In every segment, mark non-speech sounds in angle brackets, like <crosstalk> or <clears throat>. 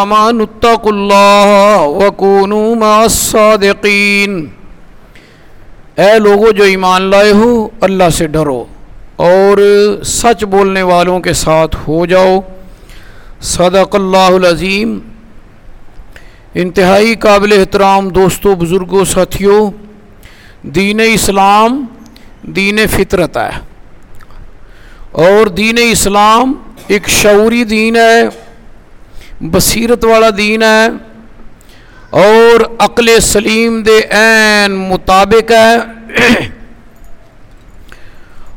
امان اتقوا اللہ وکونوا مع الصادقین۔ اے لوگوں جو ایمان لائے ہو، اللہ سے ڈرو اور سچ بولنے والوں کے ساتھ ہو جاؤ۔ صدق اللہ العظیم۔ انتہائی قابل احترام دوستوں بزرگوں ساتھیوں دین اسلام دین فطرت ہے۔ اور دین اسلام ایک شعوری دین ہے۔ بصیرت والا دین ہے اور عقل سلیم دے عین مطابق ہے۔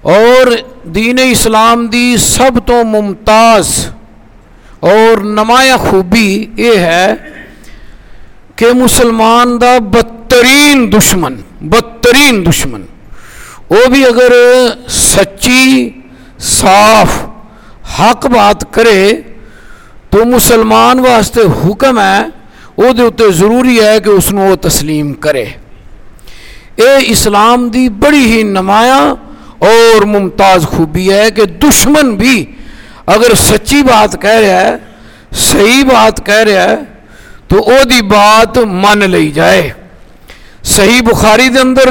اور دین اسلام دی سب تو ممتاز اور نمایاں خوبی یہ ہے کہ مسلمان دا بدترین دشمن بدترین دشمن۔ وہ بھی اگر سچی، صاف، حق بات کرے تو مسلمان واسطے حکم ہے وہ ضروری ہے کہ اس وہ تسلیم کرے۔ اے اسلام دی بڑی ہی نمایاں اور ممتاز خوبی ہے کہ دشمن بھی اگر سچی بات کہہ رہا ہے، صحیح بات کہہ رہا ہے، تو او دی بات من لی جائے۔ صحیح بخاری دے اندر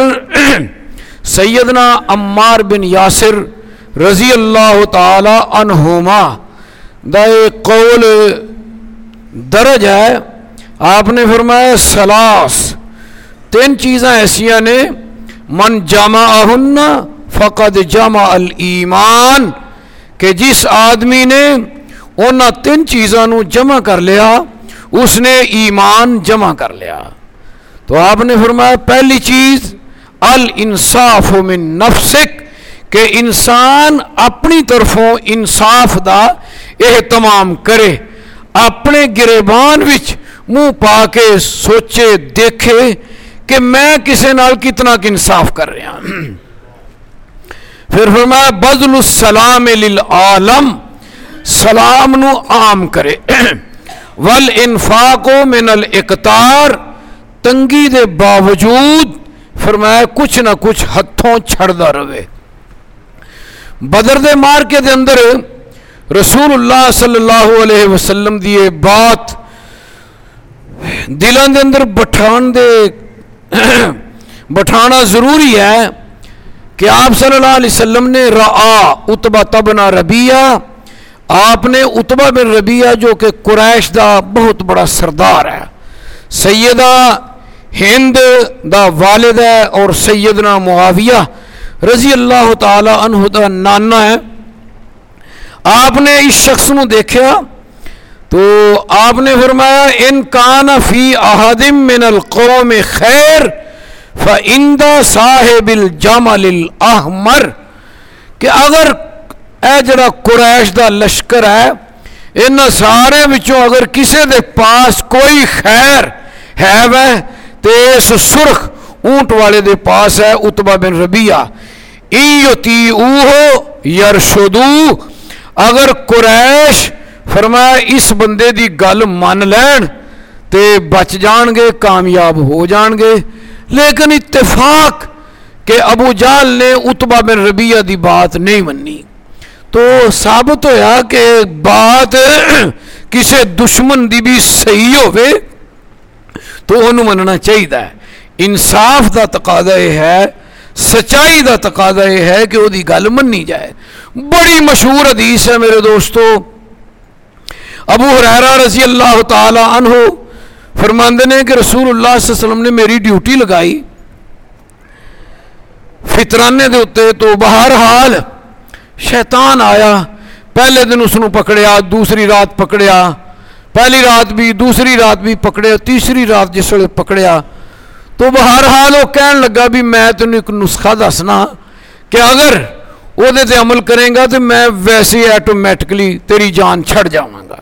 <clears throat> سیدنا عمار بن یاسر رضی اللہ تعالی عنہما دا ایک قول درج ہے۔ آپ نے فرمایا سلاس۔ تین چیزاں ایسیا نے۔ من جمع فقد جمع الایمان۔ کہ جس آدمی نے ان تین چیزوں جمع کر لیا، اس نے ایمان جمع کر لیا۔ تو آپ نے فرمایا پہلی چیز، الانصاف من نفسک۔ کہ انسان اپنی طرفوں انصاف دا اہتمام کرے۔ اپنے گریبان وچ منہ پا کے سوچے، دیکھے کہ میں کسے نال کتنا انصاف کر رہا ہوں۔ پھر فرمایا بدل السلام للعالم۔ سلام نو عام کرے۔ ول انفاق من الاقتار تنگی دے باوجود فرمایا، کچھ نہ کچھ ہتھوں چھڑدا رہے۔ بدر دے مار کے دے اندر رسول اللہ صلی اللہ علیہ وسلم دی بات دلان دے اندر بٹھان دے بٹھانا ضروری ہے کہ آپ صلی اللہ علیہ وسلم نے رعا اتبا تبنا ربیہ آپ نے اتبا بن ربیہ جو کہ قریش دا بہت بڑا سردار ہے۔ سیدہ ہند دا والد ہے اور سیدنا معاویہ رضی اللہ تعالی عنہ دا نانا ہے۔ آپ نے اس شخص نو دیکھا تو آپ نے فرمایا، ان کان فی احدم من القوم خیر فَإِنْدَ صاحب الجمل الاحمر، کہ اگر اے جڑا قریش دا لشکر ہے، ان سارے وچوں اگر کسے دے پاس کوئی خیر ہے وہ تے اس سرخ اونٹ والے دے پاس ہے اتبا بن ربیہ ایتی اوہو یرشدو اگر قریش فرمایا اس بندے دی گل من لین تے بچ جان گے، کامیاب ہو جان گے، لیکن اتفاق کہ ابو جال نے اتبا بن ربیہ دی بات نہیں منی۔ تو ثابت ہویا کہ بات <clears throat> کسے دشمن دی بھی صحیح ہوئے تو انہوں مننا چاہیے انصاف دا تقاضا یہ ہے سچائی دا تقاضا یہ ہے کہ وہ گل منی جائے۔ بڑی مشہور حدیث ہے میرے دوستو۔ ابو حریرہ رضی اللہ تعالی عنہ فرماندے نے کہ رسول اللہ صلی اللہ علیہ وسلم نے میری ڈیوٹی لگائی۔ فطرانے دے ہوتے تو بہرحال شیطان آیا۔ پہلے دن اس نے پکڑیا، دوسری رات پکڑیا۔ پہلی رات بھی، دوسری رات بھی پکڑیا، تیسری رات جس وقت پکڑیا۔ تو بہرحال وہ کہن لگا بھی میں تینوں ایک نسخہ دسنا کہ اگر وہ عمل کریں گا تو میں ویسے آٹومیٹکلی تیری جان چھڑ جاؤں گا۔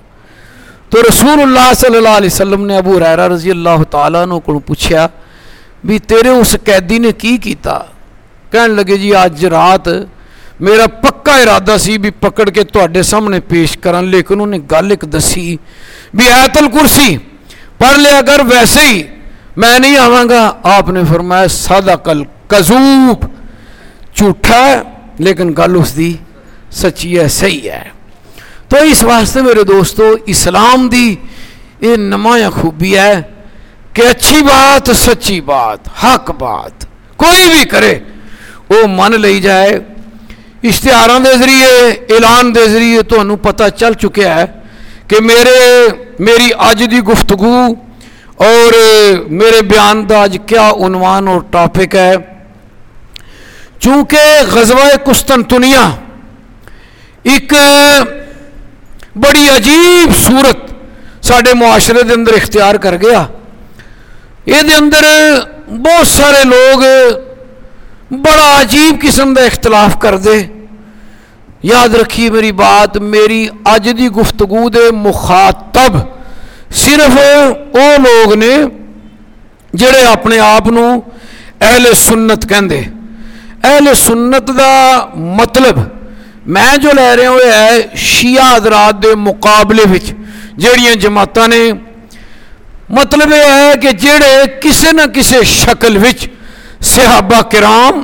تو رسول اللہ صلی اللہ علیہ وسلم نے ابو ریرا رضی اللہ تعالیٰ نے کو پوچھا بھی تیرے اس قیدی نے کی کیتا؟ کہن لگے جی آج رات میرا پکا ارادہ سی بھی پکڑ کے تواڈے سامنے پیش کرن، لیکن انہوں نے گل ایک دسی بھی ایت الکرسی پڑھ لیا اگر ویسے ہی میں نہیں آواں گا۔ آپ نے فرمایا سادہ کل کزوب جھوٹا ہے، لیکن گل اس دی سچی ہے، صحیح ہے۔ تو اس واسطے میرے دوستو، اسلام دی یہ نمایاں خوبی ہے کہ اچھی بات، سچی بات، حق بات۔ کوئی بھی کرے، وہ من لی جائے۔ اشتہار کے ذریعے، اعلان کے ذریعے تمہیں پتہ چل چکا ہے کہ میرے، میری اج دی گفتگو اور میرے بیان کا اج کیا عنوان اور ٹاپک ہے؟ چونکہ غزوہ قسطنطنیہ ایک بڑی عجیب صورت سڈے معاشرے دے اندر اختیار کر گیا۔ یہ اندر بہت سارے لوگ بڑا عجیب قسم کا اختلاف کر دے یاد رکھیے میری بات، میری اج دی گفتگو دے مخاطب صرف وہ لوگ نے جڑے اپنے آپ اہل سنت کہندے اہل سنت دا مطلب میں جو لے رہا ہوں ہے شیعہ حضرات دے مقابلے وچ جڑیاں جماعتاں نے مطلب یہ ہے کہ جڑے کسے نہ کسے شکل وچ صحابہ کرام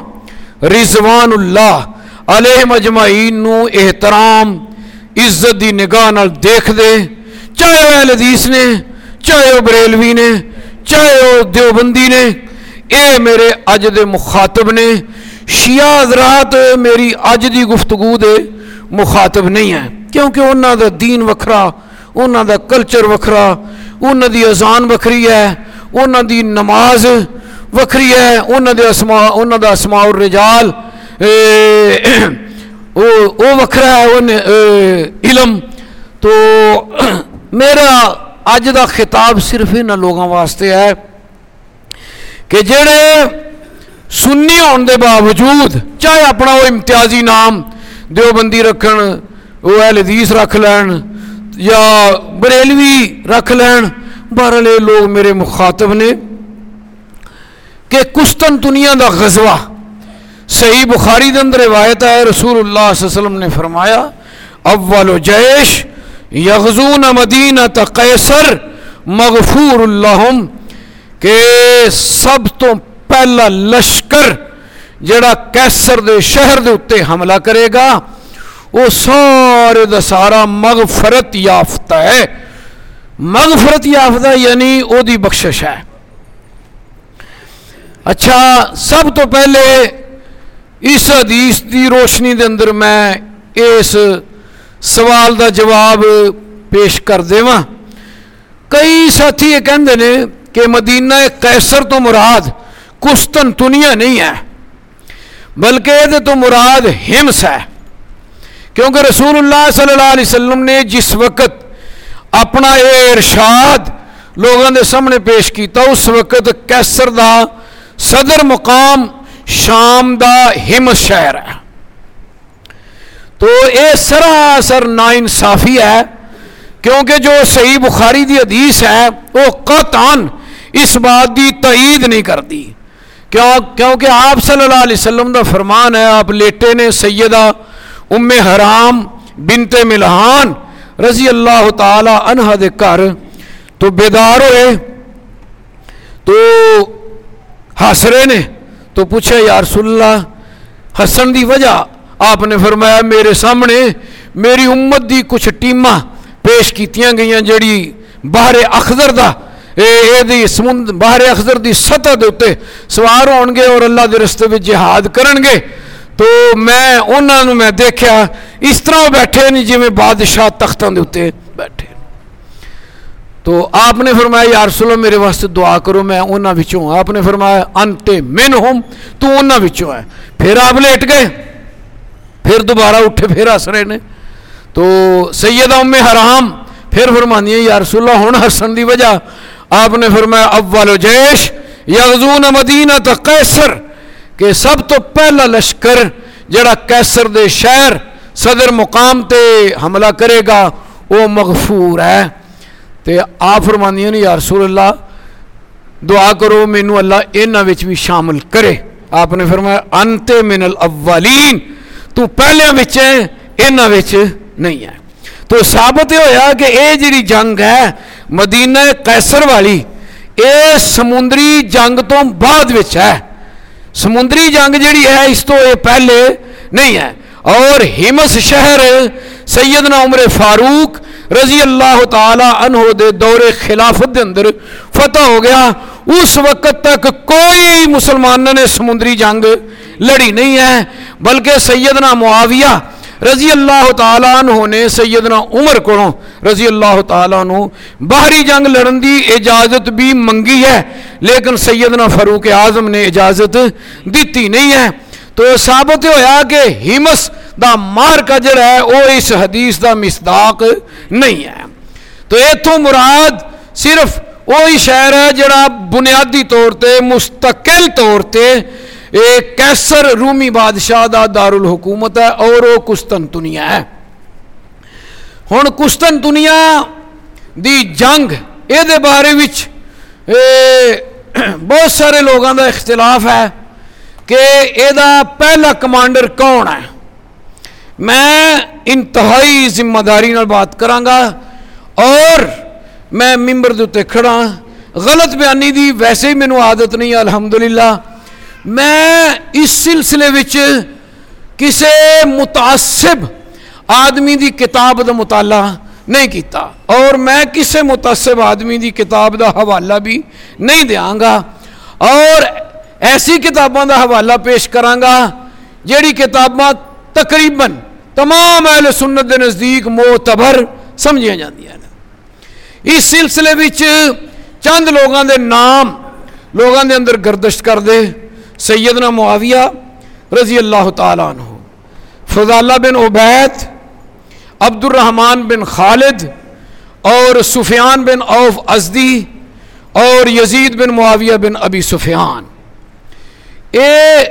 رضوان اللہ علیہ مجمعین نو احترام عزت دی نگاہ نال دیکھ دے چاہے وہ اہل حدیث نے، چاہے وہ بریلوی نے، چاہے وہ دیوبندی نے، اے میرے اج دے مخاطب نے، شیعہ حضرات، میری اج دی گفتگو دے مخاطب نہیں ہیں۔ کیونکہ انہوں دا دین وکھرا انہوں دا کلچر وکھرا انہوں دی اذان وکھری ہے انہوں دی نماز وکھری ہے انہوں دے اسماء انہوں دا اسماء الرجال وہ وکھرا ہے علم۔ تو میرا اج دا خطاب صرف ان لوگوں واسطے ہے کہ جڑے سنی ہونے دے باوجود چاہے اپنا وہ امتیازی نام دیوبندی رکھن، وہ اہل حدیث رکھ لین یا بریلوی رکھ لین، بہرحال لوگ میرے مخاطب نے کہ کستن دنیا دا غزوہ صحیح بخاری دن روایت ہے، رسول اللہ صلی اللہ علیہ وسلم نے فرمایا، اول و جیش یغزون مدینہ قیصر مغفور اللہم کہ سب تو پہلا لشکر جڑا کیسر دے شہر دے اتے حملہ کرے گا، وہ سارے دا سارا مغفرت یافتہ ہے۔ مغفرت یافتہ یعنی او دی بخشش ہے۔ اچھا سب تو پہلے اس حدیث دی روشنی دے اندر میں اس سوال دا جواب پیش کر دے کئی ساتھی یہ کہندے نے کہ مدینہ قیصر تو مراد کستن تنیا نہیں ہے بلکہ یہ تو مراد ہمس ہے کیونکہ رسول اللہ صلی اللہ علیہ وسلم نے جس وقت اپنا یہ ارشاد لوگوں کے سامنے پیش کیتا اس وقت کیسر دا صدر مقام شام دا ہمس شہر ہے تو یہ سراسر نا انصافی ہے، کیونکہ جو صحیح بخاری دی حدیث ہے، وہ قطعاً اس بات دی تعید نہیں کرتی۔ کیوں کیونکہ آپ صلی اللہ علیہ وسلم دا فرمان ہے، آپ لیٹے نے سیدہ ام حرام بنت ملحان رضی اللہ تعالی عنہ دے کر تو بیدار ہوئے، تو حسرے نے، تو پوچھا، یا رسول اللہ حسن دی وجہ آپ نے فرمایا، میرے سامنے میری امت دی کچھ ٹیمہ پیش کیتیاں گئیاں جڑی باہر اخضر دا، اے اے دی سمند باہر اخضر دی سطح دے اتے سوار ہون گے اور اللہ دے رستے بھی جہاد کرن گے تو میں انہوں نے میں دیکھا اس طرح بیٹھے نہیں جی میں بادشاہ تختوں دے اتے بیٹھے۔ تو آپ نے فرمایا، یا رسول اللہ، میرے واسطے دعا کرو، میں انہوں بچوں آپ نے فرمایا انتے من ہم تو انہوں بچوں ہے۔ پھر آپ لیٹ گئے۔ پھر دوبارہ اٹھے، پھر ہس رہے نے۔ تو سیدہ ام حرام پھر فرمانی یا رسول اللہ ہوں ہسن دی وجہ۔ آپ نے فرمایا، اول و جیش یغزون مدینہ تا کہ سب تو پہلا لشکر جڑا قیسر دے شہر صدر مقام تے حملہ کرے گا، وہ مغفور ہے۔ تے آپ فرمانی یا رسول اللہ، دعا کرو مینو اللہ انہاں وچ بھی شامل کرے۔ آپ نے فرمایا، انت من الاولین۔ تو پہلے یہاں نہیں ہے تو ثابت ہویا کہ اے جی جنگ ہے مدینہ قیصر والی اے سمندری جنگ تو بعد ہے سمندری جنگ جڑی ہے اس تو اے پہلے نہیں ہے اور ہمس شہر سیدنا عمر فاروق رضی اللہ تعالی عنہ دے دور خلافت دے اندر فتح ہو گیا اس وقت تک کوئی مسلمانوں نے سمندری جنگ لڑی نہیں ہے، بلکہ سیدنا معاویہ رضی اللہ تعالیٰ عنہ نے سیدنا عمر کو رضی اللہ تعالیٰ عنہ باہری جنگ لڑن دی اجازت بھی منگی ہے، لیکن سیدنا فاروق اعظم نے اجازت دیتی نہیں ہے۔ تو ثابت ہویا کہ ہمس دا مار کا جڑا ہے، وہ اس حدیث دا مصداق نہیں ہے۔ تو ایتھوں مراد صرف وہی شہر ہے جڑا بنیادی طور تے مستقل طور تے ایک کیسر رومی بادشاہ دا دارالحکومت ہے اور وہ کستن دنیا ہے۔ ہوں کستن دنیا دی جنگ یہ بارے وچ بہت سارے لوگوں دا اختلاف ہے کہ یہ پہلا کمانڈر کون ہے۔ میں انتہائی ذمہ داری بات کرانگا اور میں ممبر دے کھڑا۔ غلط بیانی دی ویسے ہی مینو عادت نہیں، الحمدللہ۔ میں اس سلسلے وچ کسے متعصب آدمی دی کتاب دا مطالعہ نہیں کیتا اور میں کسے متعصب آدمی دی کتاب دا حوالہ بھی نہیں دیاں گا اور ایسی کتابوں دا حوالہ پیش کرانگا جیڑی کتاباں تقریباً تمام اہل سنت دے نزدیک معتبر سمجھیا جاندیاں اس سلسلے وچ چند لوگوں دے نام لوگوں دے اندر گردش کر دے۔ سیدنا معاویہ رضی اللہ تعالیٰ عنہ، فضالہ بن عبید عبد الرحمن بن خالد اور سفیان بن اوف ازدی اور یزید بن معاویہ بن ابی سفیان۔ اے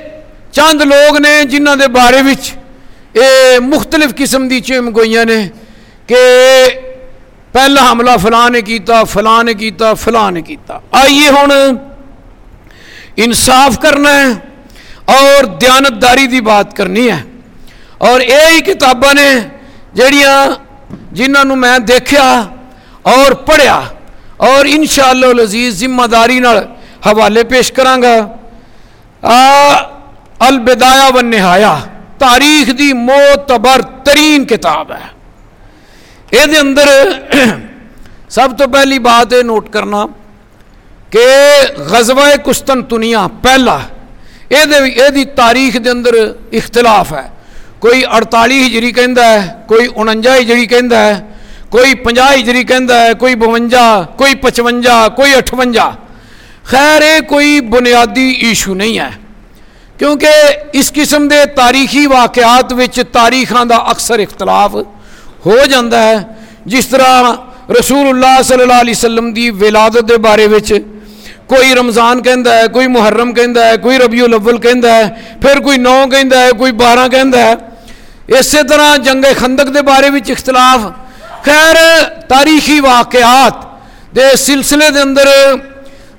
چند لوگ نے جنہ دے بارے وچ اے مختلف قسم دی چیم گوئیاں نے کہ پہلا حملہ فلاں نے کیتا، فلاں نے کیتا، فلاں نے کیتا۔ آئیے ہوں انصاف کرنا ہے اور دیانتداری دی بات کرنی ہے۔ اور یہی کتاباں نے جڑیاں جنہوں میں دیکھا اور پڑھیا اور انشاءاللہ العزیز ذمہ داری نال حوالے پیش کرانگا۔ البدایہ و نہایا تاریخ دی معتبر ترین کتاب ہے۔ یہ اندر سب تو پہلی بات ہے نوٹ کرنا۔ کہ غزوہ قسطنطنیہ پہلا یہ تاریخ دے اندر اختلاف ہے۔ کوئی اڑتالی ہجری کہندا ہے، کوئی انجا ہجری کہندا ہے، کوئی پنجا ہجری کہندا ہے، کوئی بونجا کوئی پچونجا، کوئی اٹھونجا۔ خیر، یہ کوئی بنیادی ایشو نہیں ہے۔ کیونکہ اس قسم دے تاریخی واقعات وچ تاریخاں دا اکثر اختلاف ہو جاندہ ہے۔ جس طرح رسول اللہ صلی اللہ علیہ وسلم دی ولادت دے بارے وچ کوئی رمضان کہندا ہے، کوئی محرم کہندا ہے، کوئی ربیع الاول کہندا ہے، پھر کوئی نو کہندا ہے، کوئی بارہ کہندا ہے۔ اسی طرح جنگ خندق دے بارے وچ اختلاف۔ خیر، تاریخی واقعات دے سلسلے دے اندر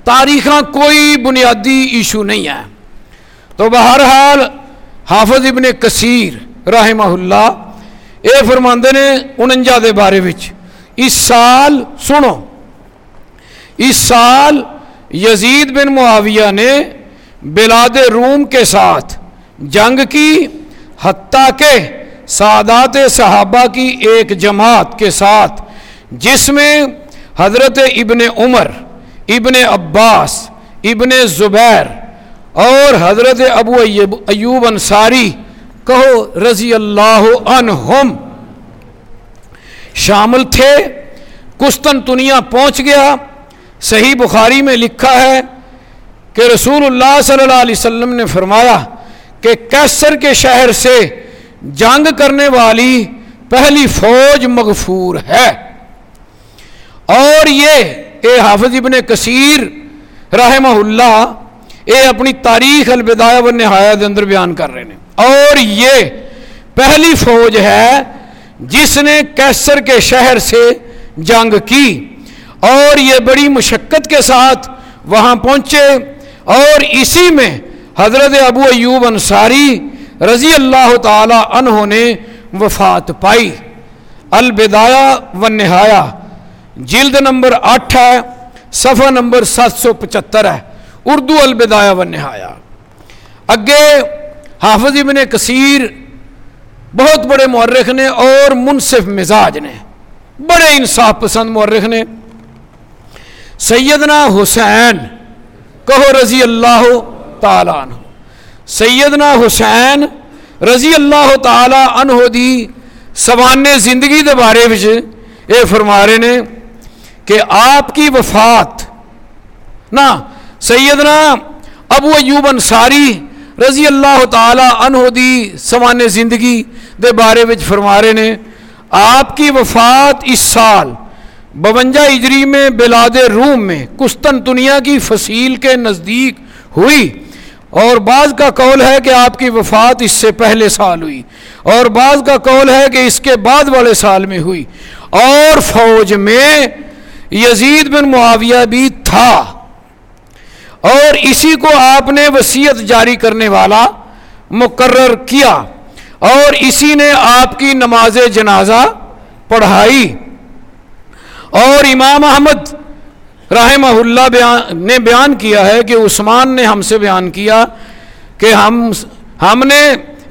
تاریخاں کوئی بنیادی ایشو نہیں ہے۔ تو بہرحال حافظ ابن کثیر رحمہ اللہ اے فرماندے نے انجا دے بارے وچ، اس سال سنو، اس سال یزید بن معاویہ نے بلاد روم کے ساتھ جنگ کی، حتیٰ کہ سادات صحابہ کی ایک جماعت کے ساتھ، جس میں حضرت ابن عمر، ابن عباس، ابن زبیر اور حضرت ابو ایوب انصاری کہو رضی اللہ عنہم شامل تھے۔ کستن دنیا پہنچ گیا۔ صحیح بخاری میں لکھا ہے کہ رسول اللہ صلی اللہ علیہ وسلم نے فرمایا کہ کیسر کے شہر سے جنگ کرنے والی پہلی فوج مغفور ہے۔ اور یہ اے حافظ ابن کثیر رحمہ اللہ اے اپنی تاریخ البدایہ و نہایہ دے اندر بیان کر رہے ہیں۔ اور یہ پہلی فوج ہے جس نے کیسر کے شہر سے جنگ کی۔ اور یہ بڑی مشقت کے ساتھ وہاں پہنچے اور اسی میں حضرت ابو ایوب انصاری رضی اللہ تعالی عنہ نے وفات پائی۔ البدایہ و نہایا جلد نمبر آٹھ ہے، صفحہ نمبر سات سو پچہتر ہے۔ اردو البدایہ و نہایا اگے حافظ ابن کثیر بہت بڑے مورخ نے اور منصف مزاج نے، بڑے انصاف پسند مورخ نے۔ سیدنا حسین، کہو رضی اللہ تعالیٰ عنہ۔ سیدنا حسین رضی اللہ تعالی عنہ دی سوانے زندگی دے بارے وچ اے فرما رہے نے کہ آپ کی وفات، نا، سیدنا ابو ایوب انصاری رضی اللہ تعالی عنہ دی سوانے زندگی دے بارے وچ فرما رہے نے، آپ کی وفات اس سال بونجا اجری میں بلاد روم میں کستن دنیا کی فصیل کے نزدیک ہوئی اور بعض کا قول ہے کہ آپ کی وفات اس سے پہلے سال ہوئی اور بعض کا قول ہے کہ اس کے بعد والے سال میں ہوئی اور فوج میں یزید بن معاویہ بھی تھا اور اسی کو آپ نے وسیعت جاری کرنے والا مقرر کیا اور اسی نے آپ کی نماز جنازہ پڑھائی۔ اور امام احمد رحمہ اللہ بیان نے بیان کیا ہے کہ عثمان نے ہم سے بیان کیا کہ ہم ہم نے،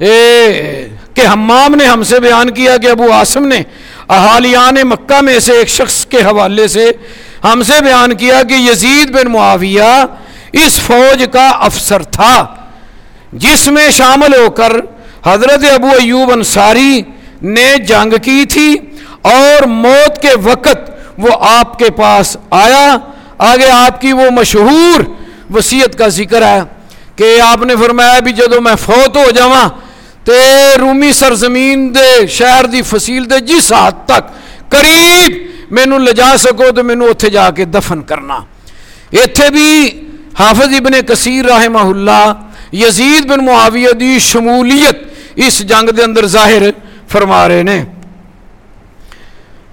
اے، کہ ہمام نے ہم سے بیان کیا کہ ابو عاصم نے احالیان مکہ میں سے ایک شخص کے حوالے سے ہم سے بیان کیا کہ یزید بن معاویہ اس فوج کا افسر تھا، جس میں شامل ہو کر حضرت ابو ایوب انصاری نے جنگ کی تھی اور موت کے وقت وہ آپ کے پاس آیا، آگے آپ کی وہ مشہور وسیعت کا ذکر ہے کہ آپ نے فرمایا بھی جدو میں فوت ہو جاواں، تے رومی سرزمین دے شہر دی فصیل دے جس حد تک قریب مینو لجا سکو تو مینو اتنے جا کے دفن کرنا۔ اتنے بھی حافظ ابن کثیر رحمہ اللہ، یزید بن معاویہ دی شمولیت اس جنگ دے اندر ظاہر فرما رہے نے۔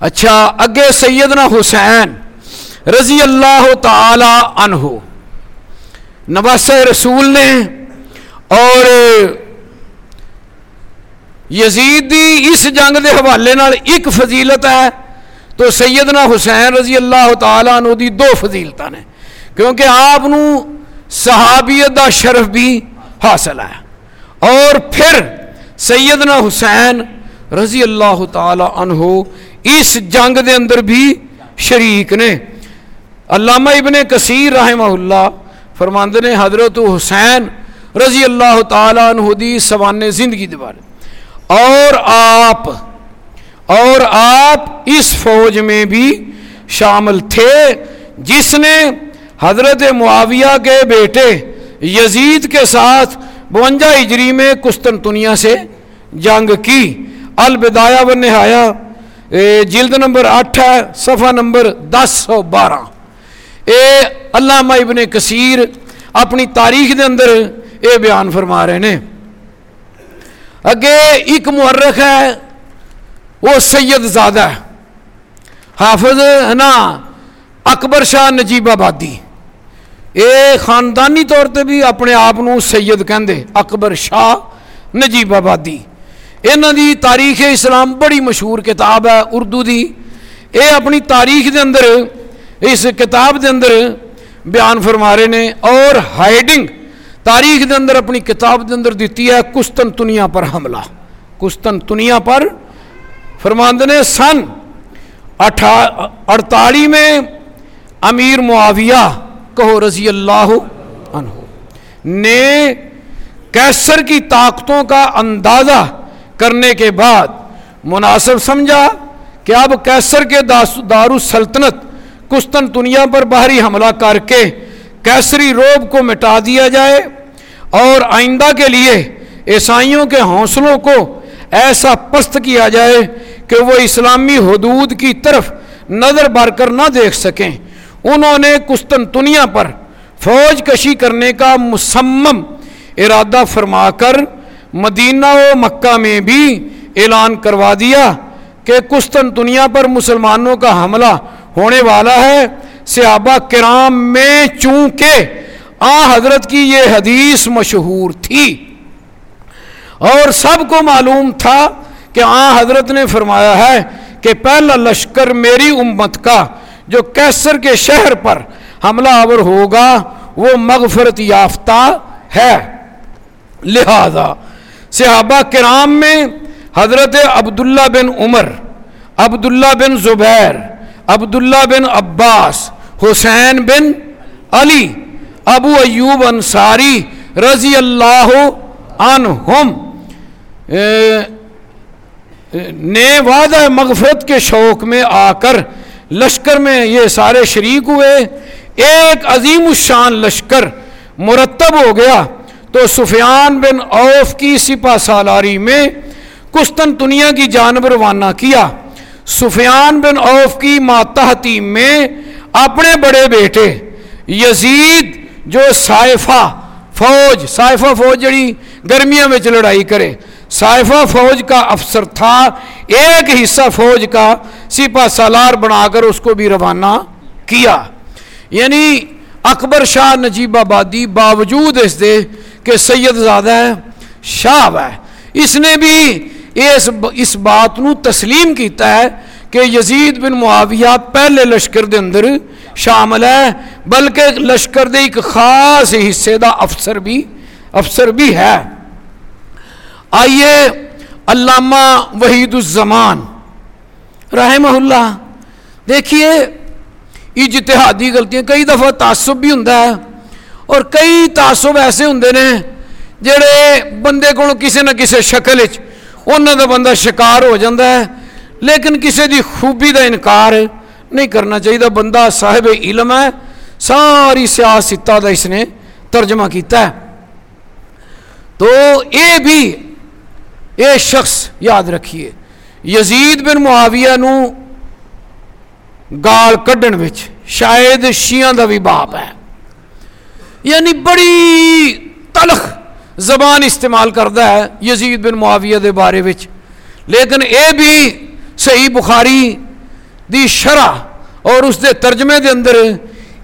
اچھا اگے سیدنا حسین رضی اللہ تعالی عنہ نواس رسول نے اور یزید دی اس جنگ دے حوالے نال ایک فضیلت ہے، تو سیدنا حسین رضی اللہ تعالیٰ عنہ دی دو فضیلت نے۔ کیونکہ آپ صحابیت دا شرف بھی حاصل ہے۔ اور پھر سیدنا حسین رضی اللہ تعالی عنہ اس جنگ دے اندر بھی شریک نے۔ علامہ ابن کثیر رحمہ اللہ فرماند نے حضرت حسین رضی اللہ تعالی عنہ دی سوانے زندگی دے بارے۔ اور آپ اور آپ اس فوج میں بھی شامل تھے جس نے حضرت معاویہ کے بیٹے یزید کے ساتھ بونجا اجری میں قسطنطنیہ سے جنگ کی۔ البدایہ و نہایا جلد نمبر آٹھ ہے، صفحہ نمبر دس سو بارہ۔ اے علامہ ابن کثیر، اپنی تاریخ دے اندر اے بیان فرما رہے ہیں اگے ایک مورخ ہے، وہ سید زادہ ہے۔ حافظ ہے نا، اکبر شاہ نجیب آبادی۔ اے خاندانی طور تے بھی اپنے آپ سید کہندے، اکبر شاہ نجیب آبادی۔ یہاں دی تاریخ اسلام بڑی مشہور کتاب ہے، اردو دی۔ اے اپنی تاریخ دے اندر، اس کتاب دے اندر بیان فرما رہے نے، اور ہائیڈنگ تاریخ دے اندر اپنی کتاب دے اندر دیتی ہے کستن تنیا پر حملہ۔ کستن تنیا پر فرماند نے سن اٹھاڑی میں امیر معاویہ کہو رضی اللہ عنہ نے کیسر کی طاقتوں کا اندازہ کرنے کے بعد مناسب سمجھا کہ اب کیسر کے دار السلطنت کستن دنیا پر باہری حملہ کر کے کیسری روب کو مٹا دیا جائے اور آئندہ کے لیے عیسائیوں کے حوصلوں کو ایسا پست کیا جائے کہ وہ اسلامی حدود کی طرف نظر بار کر نہ دیکھ سکیں۔ انہوں نے قسطنطنیہ پر فوج کشی کرنے کا مسمم ارادہ فرما کر مدینہ و مکہ میں بھی اعلان کروا دیا کہ قسطنطنیہ پر مسلمانوں کا حملہ ہونے والا ہے۔ صحابہ کرام میں چونکہ آ حضرت کی یہ حدیث مشہور تھی۔ اور سب کو معلوم تھا کہ آ حضرت نے فرمایا ہے کہ پہلا لشکر میری امت کا جو کیسر کے شہر پر حملہ آور ہوگا وہ مغفرت یافتہ ہے۔ لہذا صحابہ کرام میں حضرت عبداللہ بن عمر، عبداللہ بن زبیر، عبداللہ بن عباس، حسین بن علی، ابو ایوب انصاری رضی اللہ عنہم نے وعدہ مغفرت کے شوق میں آ کر لشکر میں یہ سارے شریک ہوئے۔ ایک عظیم الشان لشکر مرتب ہو گیا۔ تو سفیان بن اوف کی سپا سالاری میں کستن دنیا کی جانب روانہ کیا۔ سفیان بن اوف کی ماتحتی میں اپنے بڑے بیٹے یزید، جو سائفہ فوج سائفہ فوج جڑی گرمیاں میں لڑائی کرے۔ سائفہ فوج کا افسر تھا، ایک حصہ فوج کا سپا سالار بنا کر اس کو بھی روانہ کیا۔ یعنی اکبر شاہ نجیب آبادی باوجود اس دے کہ سید زادہ ہے شاہ ہے۔ اس نے بھی اس اس بات نو تسلیم کیتا ہے کہ یزید بن معاویہ پہلے لشکر دے اندر شامل ہے، بلکہ لشکر دے ایک خاص حصے دا افسر بھی افسر بھی ہے۔ آئیے علامہ وحید الزمان رحمہ اللہ، دیکھیے اجتہادی غلطیاں کئی دفعہ تعصب بھی ہوں اور کئی تعصب ایسے ہوں نے جڑے بندے کو کسی نہ کسی شکل انہوں کا بندہ شکار ہو جاتا ہے لیکن کسی دی خوبی دا انکار نہیں کرنا چاہیے بندہ صاحب علم ہے ساری سیاستہ دا اس نے ترجمہ کیتا ہے تو اے بھی اے شخص یاد رکھیے یزید بن معاویہ نو گال کڈن وچ، شاید شیعہ دا بھی باپ ہے۔ یعنی بڑی تلخ زبان استعمال کرتا ہے یزید بن معاویہ دے بارے وچ۔ لیکن اے بھی صحیح بخاری دی شرح اور اس دے ترجمے دے اندر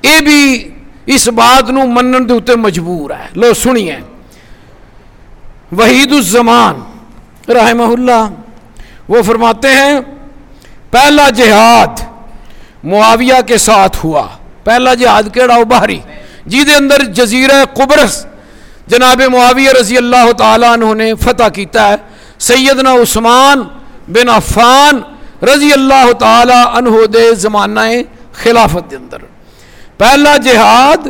اے بھی اس بات نو منن دے اتے مجبور ہے۔ لو سنیے۔ وحید الزمان رحمہ اللہ وہ فرماتے ہیں، پہلا جہاد معاویہ کے ساتھ ہوا۔ پہلا جہاد کیڑا ہو باہری جی دے اندر جزیرہ قبرس جناب معاویہ رضی اللہ تعالیٰ عنہ نے فتح کیتا ہے۔ سیدنا عثمان بن عفان رضی اللہ تعالیٰ عنہ دے زمانہ خلافت دے اندر۔ پہلا جہاد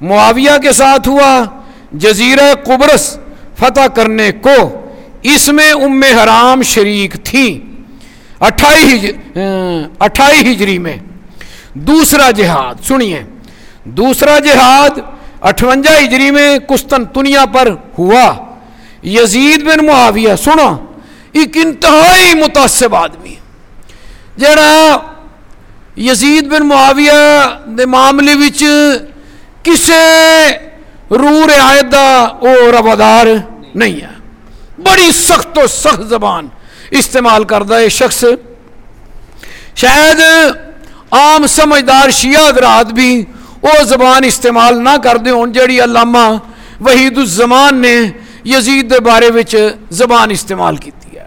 معاویہ کے ساتھ ہوا۔ جزیرہ قبرس فتح کرنے کو اس میں ام حرام شریک تھی۔ اٹھائی اٹھائی ہجری میں۔ دوسرا جہاد، سنیے۔ دوسرا جہاد اٹھونجا ہجری میں کستن تنیا پر ہوا۔ یزید بن معاویہ، سنو۔ ایک انتہائی متاثب آدمی جڑا یزید بن معاویہ دے معاملے وچ کسے رو رعایت دا او روادار نہیں ہے۔ بڑی سخت و سخت زبان استعمال کردہ یہ شخص۔ شاید عام سمجھدار شیعہ حضرات بھی وہ زبان استعمال نہ کر دے ہوں جڑی علامہ وحید الزمان نے یزید دے بارے وچ زبان استعمال کیتی ہے۔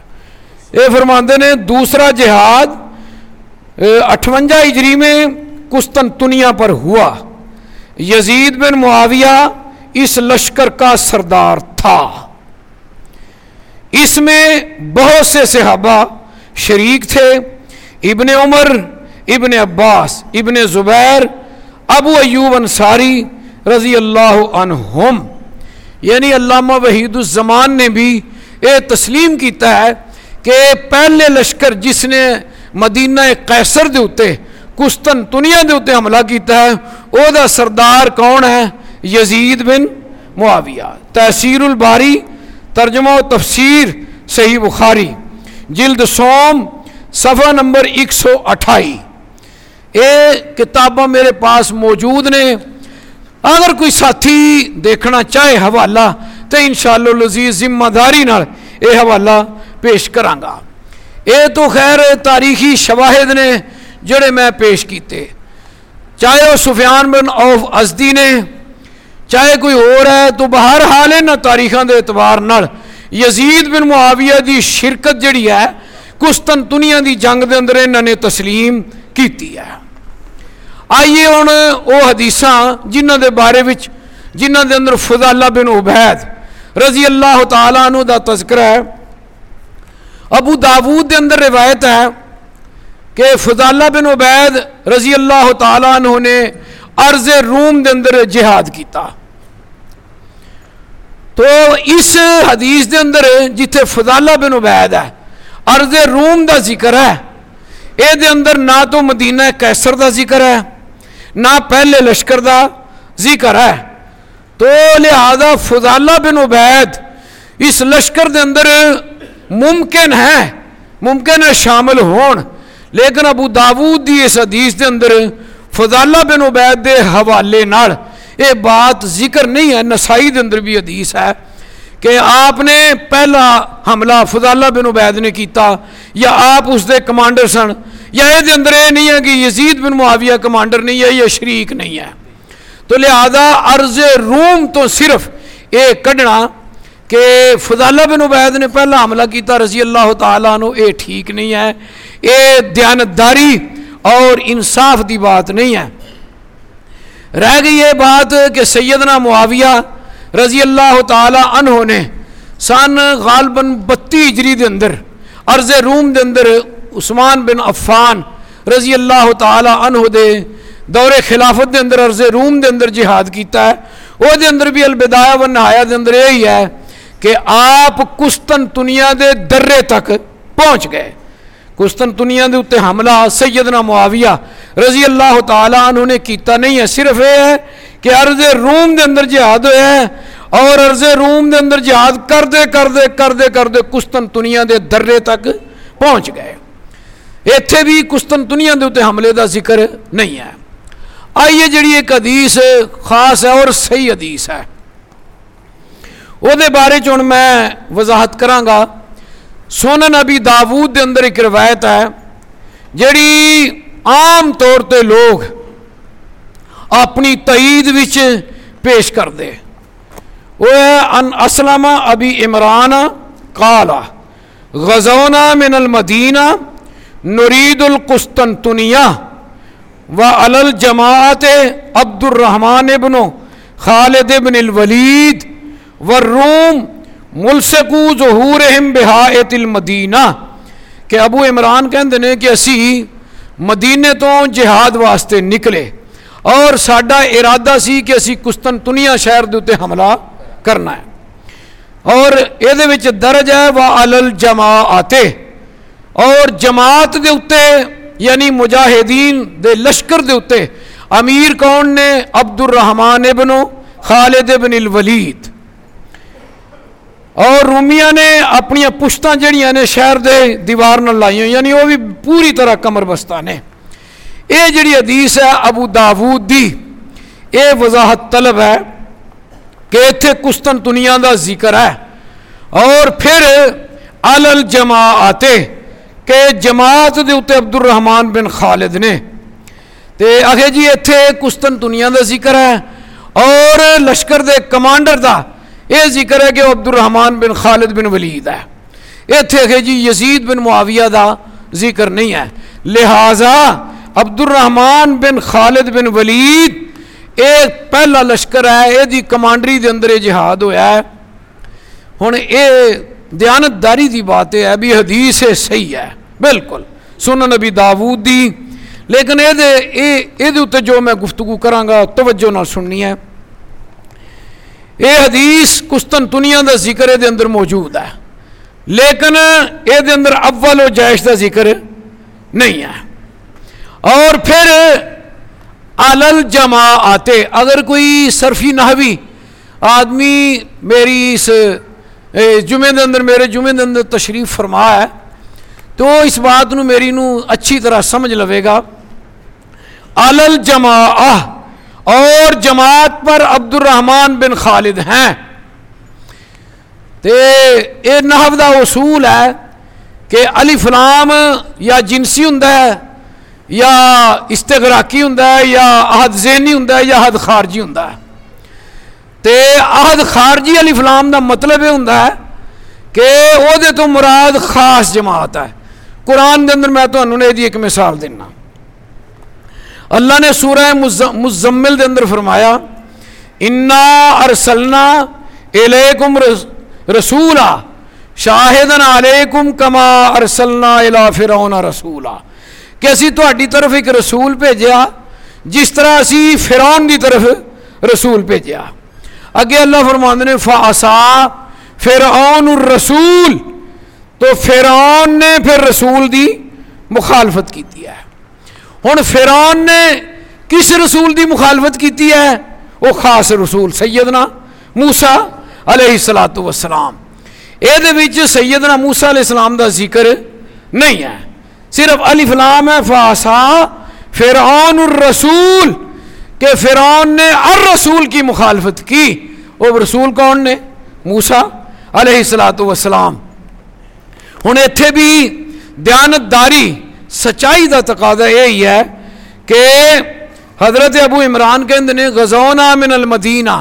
اے فرماندے نے، دوسرا جہاد اٹھونجا ہجری میں قسطنطنیہ پر ہوا۔ یزید بن معاویہ اس لشکر کا سردار تھا۔ اس میں بہت سے صحابہ شریک تھے۔ ابن عمر ابن عباس، ابن زبیر، ابو ایوب انصاری رضی اللہ عنہم۔ یعنی علامہ وحید الزمان نے بھی یہ تسلیم کیتا ہے کہ پہلے لشکر جس نے مدینہ قیصر دے اتے کستن دے اتے حملہ کیتا ہے، او دا سردار کون ہے؟ یزید بن معاویہ۔ تحصیر الباری، ترجمہ و تفسیر صحیح بخاری، جلد سوم، صفحہ نمبر ایک سو اٹھائی۔ یہ کتاباں میرے پاس موجود نے۔ اگر کوئی ساتھی دیکھنا چاہے حوالہ، تو انشاءاللہ لذیذ ذمہ داری نال اے حوالہ پیش کرانگا۔ اے تو خیر تاریخی شواہد نے جڑے میں پیش کیتے۔ چاہے وہ سفیان بن اوف ازدی نے، چاہے کوئی اور ہے، تو بہر حال ہے نہ تاریخوں دے اعتبار نال یزید بن معاویہ دی شرکت جڑی ہے، کستن دنیا دی جنگ دے اندر انہوں نے تسلیم کیتی ہے آئیے ہوں وہ حدیث جنہ دے بارے وچ جنہ دے اندر فضالہ بن عبید رضی اللہ تعالیٰ عنہ دا تذکرہ ہے ابو داود دے اندر روایت ہے کہ فضالہ بن عبید رضی اللہ تعالیٰ عنہ نے عرض روم دے اندر جہاد کیتا تو اس حدیث دے اندر جتھے فضالہ بن عبید ہے عرض روم دا ذکر ہے اے دے اندر نہ تو مدینہ کیسر دا ذکر ہے نہ پہلے لشکر دا ذکر ہے تو لہذا فضالہ بن عبید اس لشکر دے اندر ممکن ہے ممکن ہے شامل ہون لیکن ابو داود دی اس حدیث دے اندر فضالہ بن عبید دے حوالے نال یہ بات ذکر نہیں ہے نسائی دے اندر بھی حدیث ہے کہ آپ نے پہلا حملہ فضالہ بن عبید نے کیتا یا آپ اس دے کمانڈر سن یا یہ اندر یہ نہیں ہے کہ یزید بن معاویہ کمانڈر نہیں ہے یا شریک نہیں ہے۔ تو لہذا عرض روم تو صرف یہ کڈنا کہ فضالہ بن عبید نے پہلا حملہ کیتا، رضی اللہ تعالیٰ عنہ اے ٹھیک نہیں ہے۔ اے دیانتداری اور انصاف دی بات نہیں ہے۔ رہ گئی یہ بات کہ سیدنا معاویہ رضی اللہ تعالیٰ عنہ نے سن غالباً بتی اجری دے اندر، عرض روم دے اندر عثمان بن عفان رضی اللہ تعالیٰ عنہ دے دور خلافت دے اندر عرض روم دے اندر جہاد کیتا ہے، وہ دے اندر بھی البدایہ و نہایا دے اندر یہی ہے کہ آپ کستن دنیا دے درے تک پہنچ گئے۔ کستن دنیا دے اتے حملہ سیدنا معاویہ رضی اللہ تعالیٰ عنہ نے کیتا نہیں ہے، صرف یہ ہے کہ عرض روم دے اندر جہاد ہوئے ہیں اور عرض روم دے اندر جہاد کر دے کر دے کر دے کر دے کستن دنیا دے درے تک پہنچ گئے۔ ایتھے بھی کستن دنیا دے اتے حملے دا ذکر نہیں ہے۔ آئیے جڑی ایک حدیث خاص ہے اور صحیح حدیث ہے۔ وہ بارے چون میں وضاحت کرانگا۔ سونن ابی داود دے اندر ایک روایت ہے، جڑی عام طور تے لوگ اپنی تعید پیش کر دے وہ ہے، ان اسلم ابی عمران قالا غزونا من المدینہ نرید القسطنطنیہ و علل جماعت عبد الرحمن ابن خالد ابن الولید والروم ملسکو ظہورہم بہایت المدینہ کہ ابو عمران کہندے نے کہ اسی مدینے تو جہاد واسطے نکلے اور ساڈا ارادہ سی کہ اسی قسطنطنیہ شہر دے اوتے حملہ کرنا ہے اور یہ درج ہے وا علل جماعتے اور جماعت دے اوتے یعنی مجاہدین دے لشکر دے اوتے، امیر کون نے؟ عبد الرحمن ابن خالد ابن الولید۔ اور رومیہ نے اپنی پشتاں جڑیاں نے شہر دے دیوار نہ لائی ہوئی یعنی وہ بھی پوری طرح کمر بستہ نے۔ اے جڑی حدیث ہے ابو داود دی اے وضاحت طلب ہے کہ اتھے کستن دنیا دا ذکر ہے۔ اور پھر علل جماعتے کہ جماعت دے اوتے عبد الرحمن بن خالد نے۔ تے آگے جی اتھے کستن دنیا دا ذکر ہے اور لشکر دے کمانڈر دا یہ ذکر ہے کہ عبد الرحمن بن خالد بن ولید ہے۔ اتھے آگے جی یزید بن معاویہ دا ذکر نہیں ہے۔ لہٰذا عبد الرحمن بن خالد بن ولید ایک پہلا لشکر ہے یہ دی کمانڈری دے اندر جہاد ہویا ہے۔ ہن اے دیانتداری دی بات ہے بھی حدیث صحیح ہے۔ بالکل۔ سنن نبی داود دی۔ لیکن اے دے اے جو میں گفتگو کراں گا، توجہ نال سننی ہے۔ اے حدیث قسطنطنیہ دا ذکر دے اندر موجود ہے۔ لیکن اے دے اندر اول و جائش دا ذکر نہیں ہے۔ اور پھر علل جمع آتے اگر کوئی صرفی نحوی آدمی میری اس جمعے دے اندر، میرے جمعے دے اندر تشریف فرما ہے تو اس بات نو میری نو اچھی طرح سمجھ لوے گا۔ علل جمع اور جماعت پر عبد الرحمن بن خالد ہیں۔ تے اے نحو دا اصول ہے کہ علی فلام یا جنسی ہوں یا استغراقی ہوں یا عہد ذہنی ہوں یا عہد خارجی ہوں تے عہد خارجی علی فلام دا مطلب یہ ہوں کہ او دے تو مراد خاص جماعت ہے۔ قرآن دے اندر میں تو انہوں نے دی ایک مثال دینا اللہ نے سورہ مزمل دے اندر فرمایا انا ارسلنا الیکم رسولا شاہدن علیکم کما ارسلنا الی فرعون رسولا ਕਿ ਅਸੀਂ ਤੁਹਾਡੀ ਤਰਫ ਇੱਕ ਰਸੂਲ ਭੇਜਿਆ ਜਿਸ ਤਰ੍ਹਾਂ ਅਸੀਂ ਫਿਰੌਨ ਦੀ ਤਰਫ ਰਸੂਲ ਭੇਜਿਆ ਅੱਗੇ ਅੱਲਾਹ ਫਰਮਾਉਂਦੇ ਨੇ ਫਾਸਾ ਫਿਰੌਨ ਰਸੂਲ تو فرعون نے پھر رسول دی مخالفت کیتی ہے۔ ہوں فرعون نے کس رسول دی مخالفت کیتی ہے؟ وہ خاص رسول سیدنا موسا علیہ السلاۃ وسلام یہ سیدنا موسا علیہ السلام دا ذکر نہیں ہے۔ صرف علی فلام ہے فاسا فرعون الرسول، کہ فرعون نے ار رسول کی مخالفت کی۔ وہ رسول کون نے؟ موسا علیہ السلاۃ وسلام ہوں اتے بھی دیانتداری سچائی کا تقاضا یہی ہے کہ حضرت ابو عمران کہ غزونا من المدینہ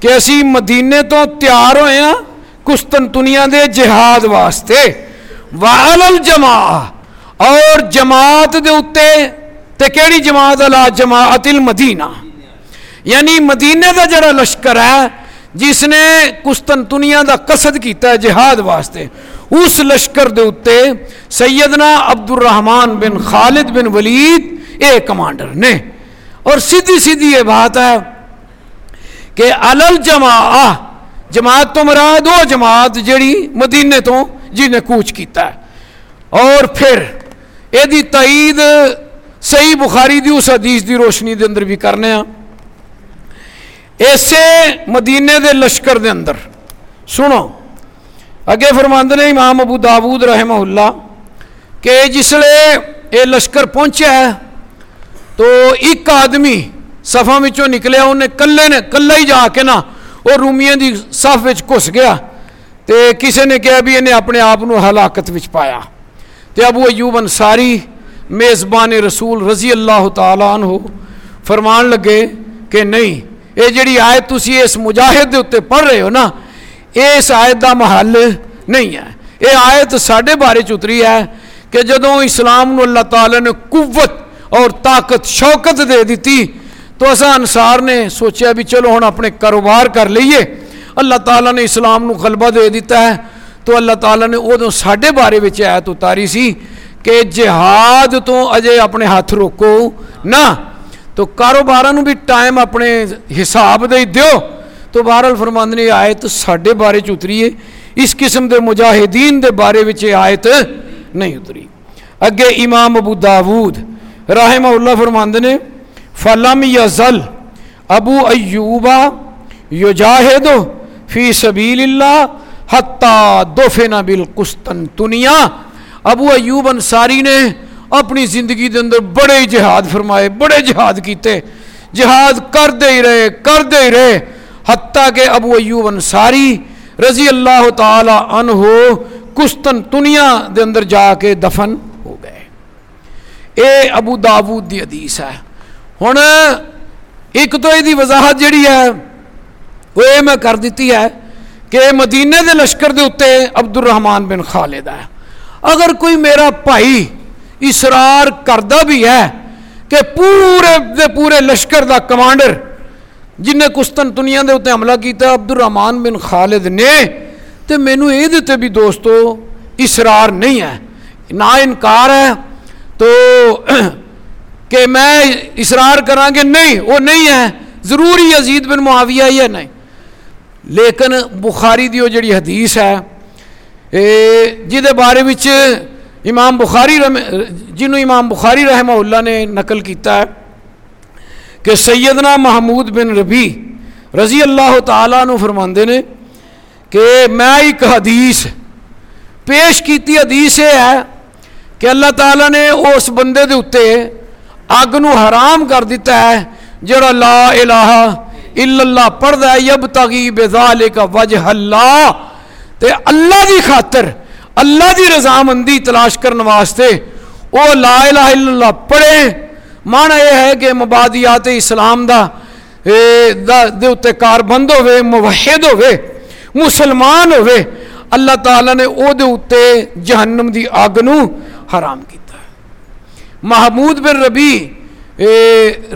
کہ اسی مدینے تو تیار ہوئے ہیں کستنتنیا دے جہاد واسطے۔ وعل الجماع اور جماعت دے اتے تے کیڑی جماعت اللہ جماعت المدینہ۔ یعنی مدینے دا جڑا لشکر ہے، جس نے کستنتنیا دا قصد کیتا ہے جہاد واسطے۔ اس لشکر دے اتے سیدنا عبد الرحمن بن خالد بن ولید اے کمانڈر نے۔ اور سیدھی سیدھی یہ بات ہے کہ علل جماع جماعت تو مراد وہ جماعت جڑی مدینے تو جن نے کوچ کیتا ہے۔ اور پھر یہ دی تعید صحیح بخاری دی، اس حدیث دی روشنی دے اندر بھی کرنے ہیں۔ ایسے مدینے دے لشکر دے اندر، سنو۔ اگے فرماند نے امام ابو داود رحمہ اللہ کہ جسے یہ لشکر پہنچا ہے تو ایک آدمی سفا نکلیا انہیں کلے نے کلا ہی جا کے نا وہ رومیاں دی صف گھس گیا تو کسی نے کہا بھی انہیں اپنے آپ کو ہلاکت پایا تو ابو ایوب انصاری میزبان رسول رضی اللہ تعالیٰ عنہ فرمان لگے کہ نہیں یہ جڑی آیت تھی اس مجاہد اتنے پڑھ رہے ہو نا اس آیت دا محل نہیں ہے یہ آیت ساڈے بارے چتری ہے کہ جدو اسلام نو اللہ تعالی نے قوت اور طاقت شوکت دے دیتی تو اصا انسار نے سوچیا بھی چلو ہوں اپنے کاروبار کر لیے اللہ تعالیٰ نے اسلام نو غلبہ دے دیتا ہے تو اللہ تعالیٰ نے ادو ساڈے بارے آیت اتاری سی کہ جہاد تو اجے اپنے ہاتھ روکو نہ تو کاروبار بھی ٹائم اپنے حساب دے دیو تو بہرحال فرماند نے آیت ساڈے بارے چتری ہے اس قسم دے مجاہدین دے بارے وچ آیت نہیں اتری اگے امام ابو داود رحمہ اللہ فرماند نے فلم یزل ابو ایوبا یجاہد فی سبیل اللہ حتی دفن بالقسطنطنیہ ابو ایوب انصاری نے اپنی زندگی دے اندر بڑے جہاد فرمائے بڑے جہاد کیتے جہاد کر دے ہی رہے کر دے ہی رہے حتیٰ کہ ابو ایوب انصاری رضی اللہ تعالی عنہ کستن تنیا دے اندر جا کے دفن ہو گئے۔ اے ابو داود دی حدیث ہے۔ ہوں ایک تو یہ وضاحت جڑی ہے، وہ یہ میں کر دیتی ہے کہ مدینے دے لشکر دے اتنے عبد الرحمان بن خالد ہے۔ اگر کوئی میرا بھائی اسرار کردہ بھی ہے کہ پورے دے پورے لشکر دا کمانڈر جن کستن دنیا دے اتنے حملہ کیتا عبد الرحمان بن خالد نے۔ تو مینو یہ دیتے بھی دوستو اسرار نہیں ہے نہ انکار ہے۔ تو کہ میں اسرار کرا کہ نہیں، وہ نہیں ہے۔ ضروری یزید بن معاویہ ہی ہے، نہیں۔ لیکن بخاری دی وہ جڑی حدیث ہے جہد بارے وچ امام بخاری جنہوں امام بخاری رحمہ اللہ نے نقل کیتا ہے کہ سیدنا محمود بن ربی رضی اللہ تعالیٰ نو فرماندے نے کہ میں ایک حدیث پیش کیتی حدیث یہ ہے کہ اللہ تعالیٰ نے اس بندے دے اتے اگ نو حرام کر دیتا ہے جڑا لا الہ الا اللہ پڑھدا ہے، یبتغی بذالک وجہ اللہ۔ تے اللہ دی خاطر، اللہ دی رضامندی تلاش کرنے واسطے او لا الہ الا اللہ پڑھے مانا یہ ہے کہ مبادیات اسلام دا دے اتے کار بند ہوئے، موحد ہوئے، مسلمان ہوئے، اللہ تعالیٰ نے او دے اتے جہنم دی آگنو حرام کیتا ہے۔ محمود بن ربی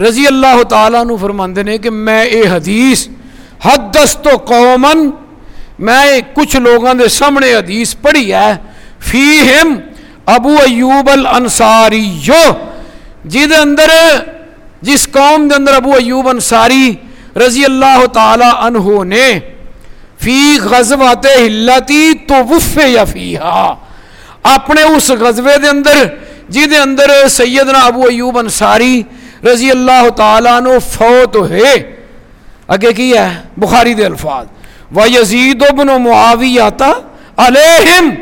رضی اللہ تعالیٰ نو فرماندے نے کہ میں اے حدیث حدست و قومن میں کچھ لوگوں دے سامنے حدیث پڑھی ہے، فیہم ابو ایوب الانصاری جد اندر، جس قوم دے اندر ابو ایوب انصاری رضی اللہ تعالی عنہ نے، فی غزوات ہلتی تو وف یا فیہا۔ اپنے اس غزوے دے اندر جی اندر سیدنا ابو ایوب انصاری رضی اللہ تعالیٰ عنہ فوت ہے اگے کی ہے؟ بخاری دے الفاظ۔ و یزید وَيَزِيدُ بْنُ مُعَاوِيَةَ عَلَيْهِمْ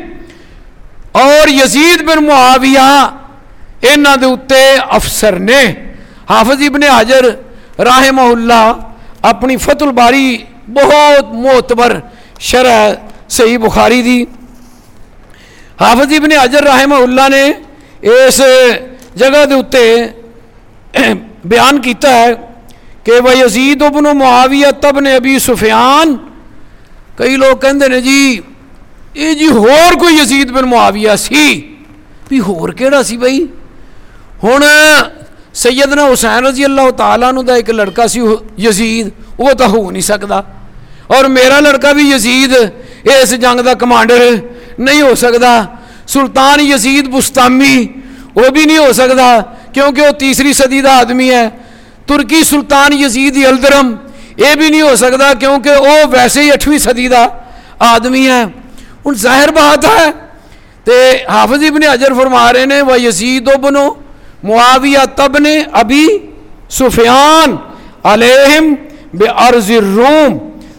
اور یزید بن معاویہ انہ دے اتے افسر نے حافظ ابن حجر رحمہ اللہ اپنی فتح الباری بہت معتبر شرح صحیح بخاری دی۔ حافظ ابن حجر رحمہ اللہ نے اس جگہ دے اتے <coughs> بیان کیتا ہے کہ وہ یزید ابن معاویہ تب نے ابی سفیان، کئی لوگ کہندے نے جی یہ جی ہور کوئی یزید بن معاویہ سی؟ بھی ہور کیڑا سی بھائی؟ ہن سیدنا حسین رضی اللہ تعالیٰ عنہ دا ایک لڑکا سی یزید وہ تو ہو نہیں سکتا اور میرا لڑکا بھی یزید اس جنگ دا کمانڈر نہیں ہو سکتا سلطان یزید بستامی وہ بھی نہیں ہو سکتا کیونکہ وہ تیسری صدی دا آدمی ہے ترکی سلطان یزید یلدرم یہ بھی نہیں ہو سکتا کیونکہ وہ ویسے ہی اٹھویں صدی دا آدمی ہے ان ظاہر بات ہے تے حافظ ابن حجر فرما رہے نے وہ یزید و بنو معاویہ تب نے ابھی سفیان علیہم بے عرض الروم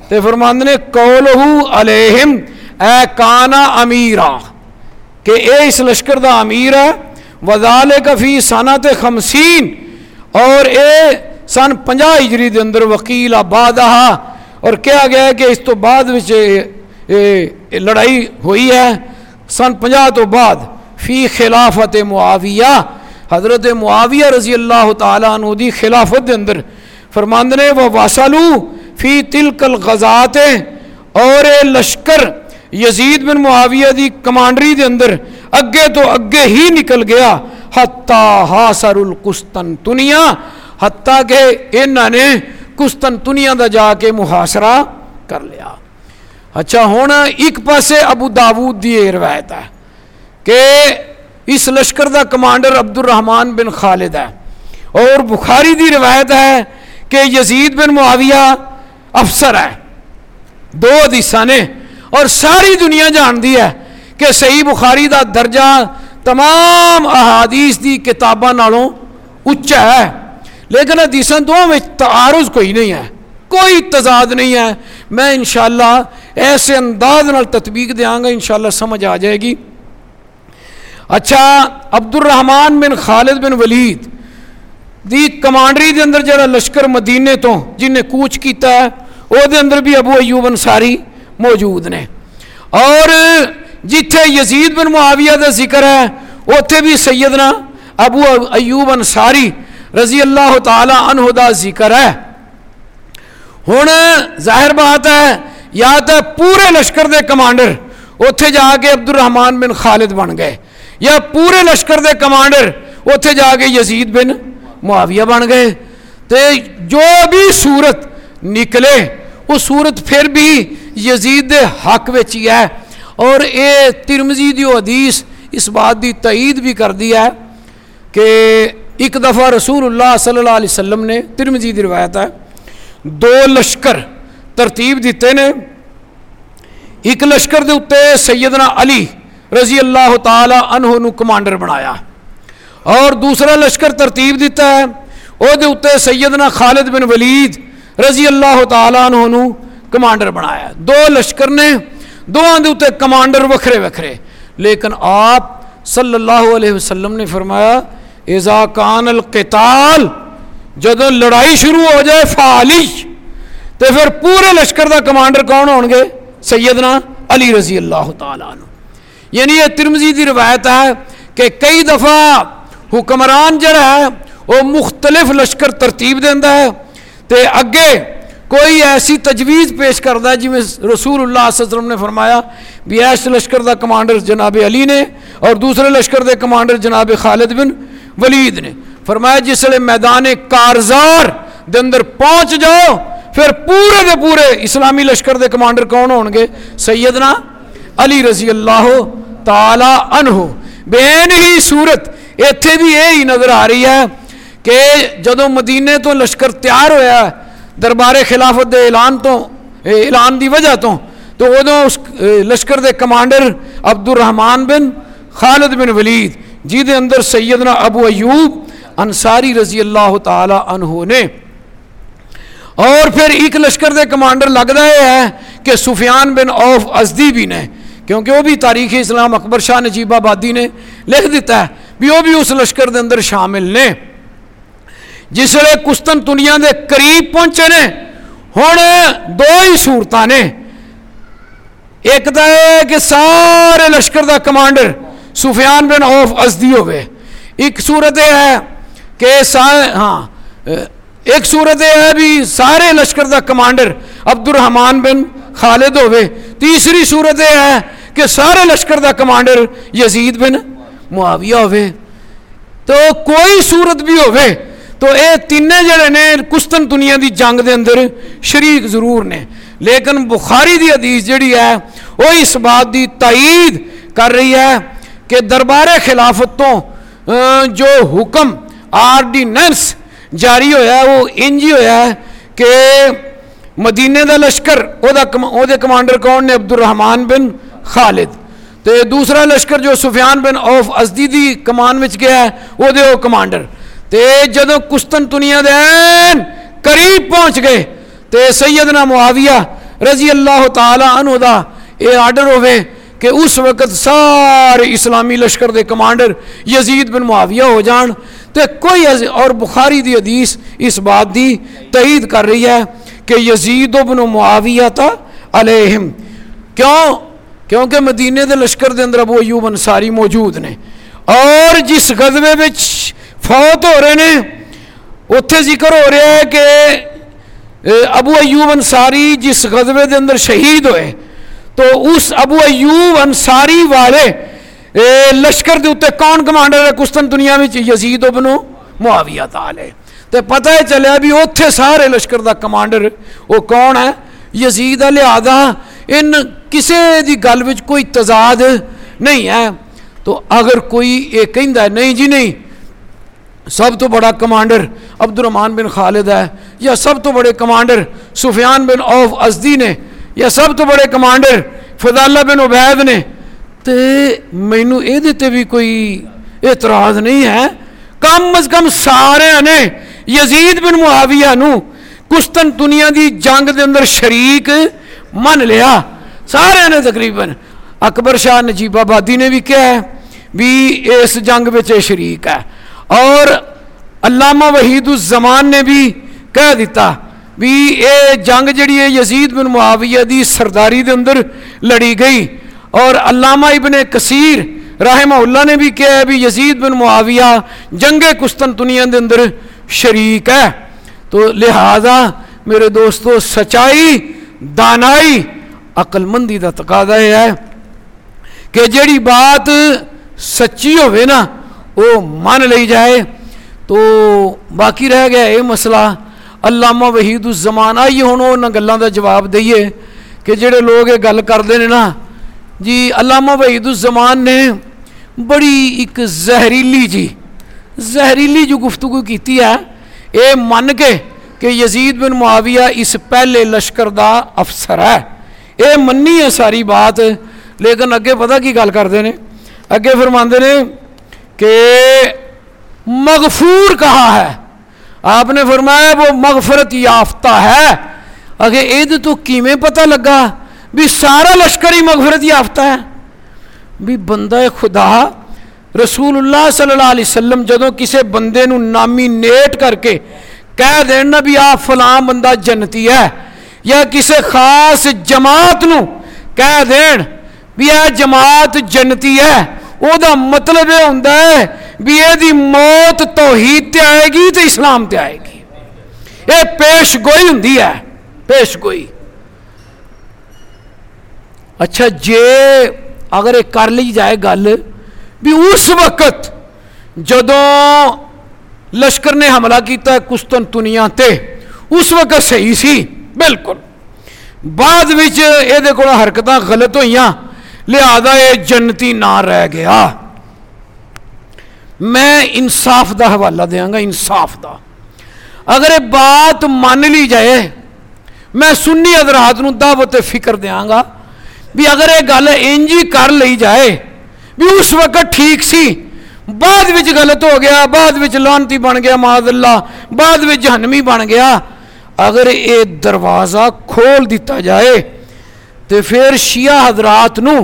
تے فرماند نے قولہو علیہم، اے کانا امیرہ، کہ اے اس لشکر دا امیر ہے وَذَالِكَ فِي سَنَتِ خَمْسِین، اور اے سن پنجا ہجری دے اندر وکیل آبادہ اور کیا گیا ہے کہ اس تو بعد لڑائی ہوئی ہے، سن پنجا تو بعد، فی خلافت معاویہ حضرت معاویہ رضی اللہ تعالیٰ عنہ دی خلافت دے اندر فرماند نے وہ واسلو فی تلک الغزات اور اے لشکر یزید بن معاویہ دی کمانڈری دے اندر اگے تو اگے ہی نکل گیا، حتیٰ حاصر القسطنطنیہ، حتیٰ کہ انہوں نے قسطنطنیہ دا جا کے محاصرہ کر لیا۔ اچھا ہونا ایک پاسے ابو داود دی روایت ہے کہ اس لشکر دا کمانڈر عبد الرحمن بن خالد ہے۔ اور بخاری دی روایت ہے کہ یزید بن معاویہ افسر ہے۔ دو حدیثہ نے اور ساری دنیا جان دی ہے کہ صحیح بخاری دا درجہ تمام احادیث دی کتاباں نالوں اچھا ہے۔ لیکن حدیثاں دو میں تعارض کوئی نہیں ہے۔ کوئی تضاد نہیں ہے۔ میں انشاءاللہ ایسے انداز نال تطبیق دیاں گا، انشاءاللہ سمجھ آ جائے گی۔ اچھا عبد الرحمن بن خالد بن ولید دی کمانڈری دے اندر جڑا لشکر مدینے تو جن نے کوچ کیتا ہے، او دے اندر بھی ابو ایوب انصاری موجود نے۔ اور جتھے یزید بن معاویہ دا ذکر ہے، اوتھے بھی سیدنا ابو ایوب انصاری رضی اللہ تعالی عنہ دا ذکر ہے۔ ہن ظاہر بات ہے، یا تو پورے لشکر دے کمانڈر اوتھے جا کے عبد الرحمن بن خالد بن گئے۔ یا پورے لشکر دے کمانڈر، اوتھے جا کے یزید بن معاویہ بن گئے۔ تے جو بھی صورت نکلے وہ صورت پھر بھی یزید دے حق وچ ہی ہے۔ اور اے ترمزی دی حدیث اس بات دی تائید بھی کر دیا ہے کہ ایک دفعہ رسول اللہ صلی اللہ علیہ وسلم نے ترمزی دی روایت ہے، دو لشکر ترتیب دیتے نے۔ ایک لشکر دے اتے سیدنا علی رضی اللہ تعالی عنہ نو کمانڈر بنایا اور دوسرا لشکر ترتیب دیتا ہے، او دے اتے سیدنا خالد بن ولید رضی اللہ تعالی عنہ نو کمانڈر بنایا دو لشکر نے دو دے اتے کمانڈر وکھرے وکھرے۔ لیکن آپ صلی اللہ علیہ وسلم نے فرمایا، اذا کان القتال جدو لڑائی شروع ہو جائے فعالی تو پھر پورے لشکر دا کمانڈر کون ہون گے سیدنا علی رضی اللہ تعالیٰ عنہ۔ یعنی یہ ترمزی دی روایت ہے کہ کئی دفعہ حکمران جڑا ہے، وہ مختلف لشکر ترتیب دینا ہے۔ تے اگے کوئی ایسی تجویز پیش کرتا ہے جی میں رسول اللہ صلی اللہ علیہ وسلم نے فرمایا بھی ایس لشکر دا کمانڈر جناب علی نے اور دوسرے لشکر دے کمانڈر جناب خالد بن ولید نے۔ فرمایا جس لیے میدان کارزار دے اندر پہنچ جاؤ، پھر پورے دے پورے اسلامی لشکر دے کمانڈر کون ہون گے سیدنا علی رضی اللہ تعالی عنہ ਬੇਨ ਹੀ ਸੂਰਤ ਇੱਥੇ ਵੀ ਇਹ ਹੀ ਨਜ਼ਰ ਆ ਰਹੀ ਹੈ ਕਿ ਜਦੋਂ ਮਦੀਨੇ ਤੋਂ ਲਸ਼ਕਰ ਤਿਆਰ ਹੋਇਆ ਦਰਬਾਰੇ ਖਿਲਾਫਤ ਦੇ ਐਲਾਨ ਤੋਂ ਇਹ ਐਲਾਨ ਦੀ ਵਜ੍ਹਾ ਤੋਂ تو ادو اس لشکر دے کمانڈر عبد الرحمان بن خالد بن ولید جی دے اندر سیدنا ابو ایوب انصاری رضی اللہ تعالی عنہ نے اور پھر ایک لشکر دے کمانڈر لگتا ہے کہ سفیان بن اوف ازدی بھی نے کیونکہ وہ بھی تاریخ اسلام اکبر شاہ نجیب آبادی نے لکھ دیتا ہے، بھی وہ بھی اس لشکر دے اندر شامل نے۔ جس ویلے کستن دنیا دے قریب پہنچے نے ہوں دو ہی صورتیں نے۔ ایک تو ہے کہ سارے لشکر دا کمانڈر سفیان بن اوف ازدی ہوئے۔ ایک صورت یہ ہے کہ ہاں ایک صورت یہ ہے بھی سارے لشکر دا کمانڈر عبد الرحمان بن خالد ہوئے۔ تیسری صورت یہ ہے کہ سارے لشکر دا کمانڈر یزید بن معاویہ ہوئے۔ تو کوئی صورت بھی ہوئے، تو اے تین جڑے نے کستن دنیا دی جنگ دے اندر شریک ضرور نے۔ لیکن بخاری دی حدیث جڑی ہے، وہ اس بات دی تائید کر رہی ہے کہ دربار خلافت تو جو حکم آرڈیننس جاری ہویا ہے، وہ انجی ہویا ہے کہ مدینے دا لشکر، او دے کمانڈر کون نے؟ عبد الرحمن بن خالد۔ تو دوسرا لشکر جو سفیان بن اوف ازدی دی کمان وچ گیا ہے وہ دے او کمانڈر۔ تو جدو کستن دنیا دین قریب پہنچ گئے تو سیدنا معاویہ رضی اللہ تعالی عنہ دا یہ آرڈر ہوئے کہ اس وقت سارے اسلامی لشکر دے کمانڈر یزید بن معاویہ ہو جان۔ تو کوئی اور بخاری دی حدیث اس بات دی تعید کر رہی ہے کہ یزید بن معاویہ تا علیہم۔ کیوں؟ کیونکہ مدینے دے لشکر دے اندر ابو ایوب انصاری موجود نے۔ اور جس غزوے وچ فوت ہو رہے ہیں اتنے ذکر ہو رہا ہے کہ ابو ایوب انصاری جس غزوے دے اندر شہید ہوئے، تو اس ابو ایوب انصاری والے لشکر دے اتنے کون کمانڈر ہے کستن دنیا میں یزید ابنو معاویہ تعالی تو پتہ ہے چلے بھی اتنے سارے لشکر دا کمانڈر وہ کون ہے؟ یزید لہذا ان کسی دی گل وچ کوئی تضاد نہیں ہے۔ تو اگر کوئی یہ کہہ ہے، نہیں جی نہیں، سب تو بڑا کمانڈر عبد الرحمان بن خالد ہے، یا سب تو بڑے کمانڈر سفیان بن اوف ازدی نے، یا سب تو بڑے کمانڈر فضالہ بن عبید نے۔ تو مینو یہ بھی کوئی اعتراض نہیں ہے۔ کم از کم سارے نے یزید بن معاویہ نو کستن دنیا دی جنگ دے اندر شریک من لیا۔ سارے نے تقریباً اکبر شاہ نجیب آبادی نے بھی کیا ہے، بھی اس جنگ بچے شریک ہے۔ اور علامہ وحید الزمان نے بھی کہہ دیتا بھی اے جنگ جڑی ہے یزید بن معاویہ دی سرداری دے اندر لڑی گئی۔ اور علامہ ابن کثیر رحمہ اللہ نے بھی کہا ہے بھی یزید بن معاویہ جنگ قسطنطنیہ دے اندر شریک ہے تو لہذا میرے دوستو سچائی دانائی عقل مندی دا تقاضا ہے کہ جڑی بات سچی ہوئے نا وہ مان لی جائے تو باقی رہ گیا یہ مسئلہ علامہ وحید الزمان آئیے ہوں انہوں گلوں کا جواب دئیے کہ جڑے لوگ یہ گل کرتے ہیں نا جی علامہ وحید الزمان نے بڑی ایک زہریلی جی زہریلی جو گفتگو کیتی ہے، اے من کے کہ یزید بن معاویہ اس پہلے لشکر دا افسر ہے۔ اے منی ہے ساری بات، لیکن اگے پتہ کی گل کرتے ہیں؟ اگے فرماندے نے کہ مغفور کہا ہے؟ آپ نے فرمایا وہ مغفرت یافتہ ہے۔ اگر عید تو کیویں پتہ لگا بھی سارا لشکر ہی مغفرت یافتہ ہے؟ بھی بندہ خدا رسول اللہ صلی اللہ علیہ وسلم جدو کسی بندے نو نامی نیٹ کر کے کہہ دینا بھی آپ فلاں بندہ جنتی ہے، یا کسی خاص جماعت نو کہہ دین بھی یہ جماعت جنتی ہے وہ دا مطلب یہ ہوتا ہے بھی یہ موت توحید تے آئے گی تو اسلام تے آئے گی۔ یہ پیش گوئی ہوں ہے، پیش گوئی۔ اچھا جے اگر یہ کر لی جائے گل بھی اس وقت جدوں لشکر نے حملہ کیتا ہے کستن تنیا تے، اس وقت صحیح سی۔ بالکل۔ بعد یہ حرکت غلط ہوئی لہذا یہ جنتی نہ رہ گیا۔ میں انصاف دا حوالہ دیاں گا، انصاف دا۔ اگر یہ بات مان لی جائے، میں سنی حضرات نو دعوت فکر دیاں گا بھی اگر یہ گل انجی کر لی جائے بھی اس وقت ٹھیک سی۔ بعد وچ غلط ہو گیا، بعد وچ لانتی بن گیا، معاذ اللہ۔ بعد وچ جہنمی بن گیا۔ اگر یہ دروازہ کھول دیتا جائے تو پھر شیعہ حضرات نو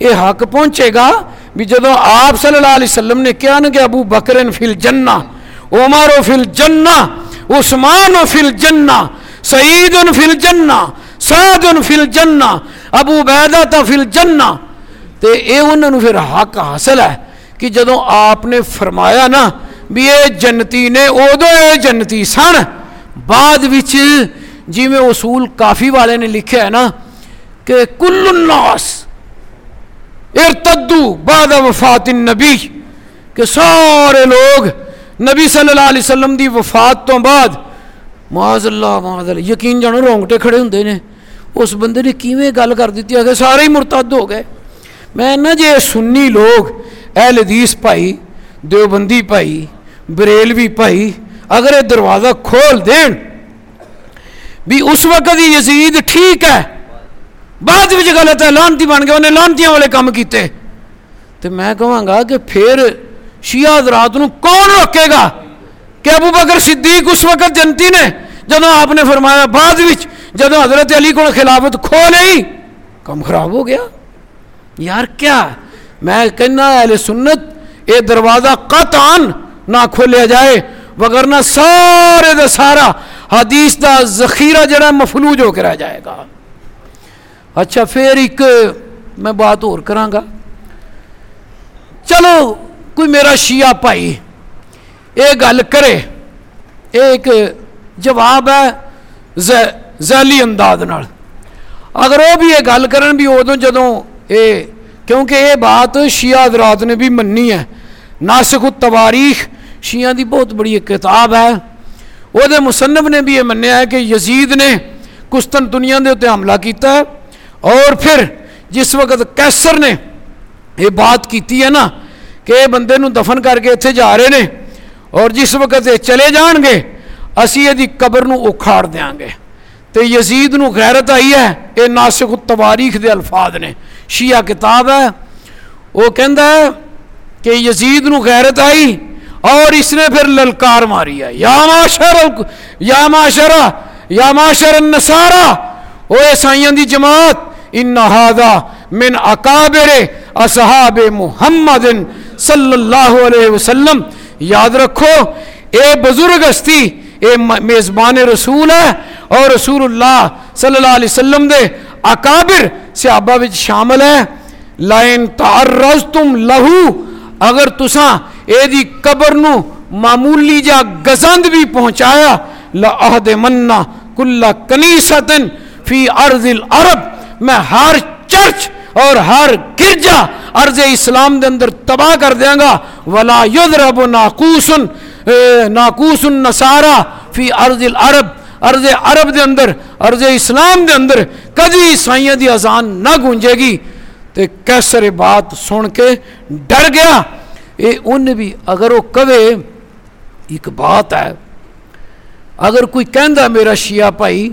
یہ حق پہنچے گا بھی جدو آپ صلی اللہ علیہ وسلم نے کیا نا کہ ابو بکرن فی الجنہ، عمر و فی الجنہ، عثمان و فی الجنہ، سعید فی الجنہ، سعد فی الجنہ، ابو بیدہ تا فی الجنہ تو اے انہوں نے پھر حق حاصل ہے کہ جدو آپ نے فرمایا نا بھی اے جنتی نے ادو اے جنتی سن، بعد وچ جی میں اصول کافی والے نے لکھا نا کہ کل الناس ارتدو بعد وفات النبی، کہ سارے لوگ نبی صلی اللہ علیہ وسلم دی وفات تو بعد، معاذ اللہ معاذ اللہ، یقین جانو رونگٹے کھڑے ہوندے نے۔ اس بندے نے کیویں گل کر دیتی؟ ہے کہ سارے ہی مرتد ہو گئے۔ میں نہ جے سنی لوگ اہل حدیث پائی دیوبندی پائی بریلوی پائی اگر یہ دروازہ کھول دین بھی اس وقت ہی یزید ٹھیک ہے بعد وچ غلط ہے لانتی بن گئے انہیں لانتیاں والے کام کیتے تو میں کہاں گا کہ پھر شیعہ حضرات نو کون روکے گا کہ ابو بکر صدیق اس وقت جنتی نے جدو آپ نے فرمایا بعد وچ جدو حضرت علی کو خلافت کھو لئی کم خراب ہو گیا یار کیا؟ میں کہنا اہل سنت اے دروازہ قطعاً نہ کھولیا جائے، وگرنہ سارے دا سارا حدیث دا ذخیرہ جڑا مفلوج ہو کے رہ جائے گا۔ اچھا پھر ایک میں بات اور کراں گا۔ چلو، کوئی میرا شیعہ پائی یہ گل کرے ایک جواب ہے ذیلی انداز نال۔ اگر وہ بھی یہ گل کرن بھی ادو جدوں اے، کیونکہ یہ بات شیعہ حضرات نے بھی مننی ہے۔ ناسخ التواریخ شیعہ دی بہت بڑی ایک کتاب ہے۔ وہ دے مصنف نے بھی یہ منیا ہے کہ یزید نے کستن دنیا دے اتنے حملہ کیتا ہے۔ اور پھر جس وقت کیسر نے یہ بات کیتی ہے نا کہ یہ بندے نو دفن کر کے اتنے جا رہے نے، اور جس وقت یہ چلے جان گے، اسی یہ قبر نو اکھاڑ دیاں گے۔ تو یزید نو غیرت آئی ہے یہ ناسک التواریخ دے الفاظ نے۔ شیعہ کتاب ہے۔ وہ کہندا ہے کہ یزید نو غیرت آئی اور اس نے پھر للکار ماری ہے۔ یا معاشر یا معاشرہ یا معاشر النصارہ۔ او عیسائیاں دی جماعت، ان هذا من اکابر اصحاب محمد صلی اللہ علیہ وسلم۔ یاد رکھو، اے بزرگ ہستی، اے میزبان رسول ہے۔ اور رسول اللہ صلی اللہ علیہ وسلم دے اکابر صحابہ وچ شامل ہے۔ لائن تعرضتم لہو، اگر تساں اے دی قبر نو معمولی جا گزند بھی پہنچایا لعہد منہ کل کنیستن فی ارض العرب۔ میں ہر چرچ اور ہر گرجا ارض اسلام دے اندر تباہ کر دیاں گا۔ ولا یضرب ناقوس ناقوس النصارى فی ارض العرب۔ ارض عرب دے اندر ارض اسلام دے اندر کدی عیسائیاں دی اذان نہ گونجے گی۔ تے کیسر بات سن کے ڈر گیا۔ اے ان بھی اگر وہ کہے، ایک بات ہے۔ اگر کوئی کہندا میرا شیعہ بھائی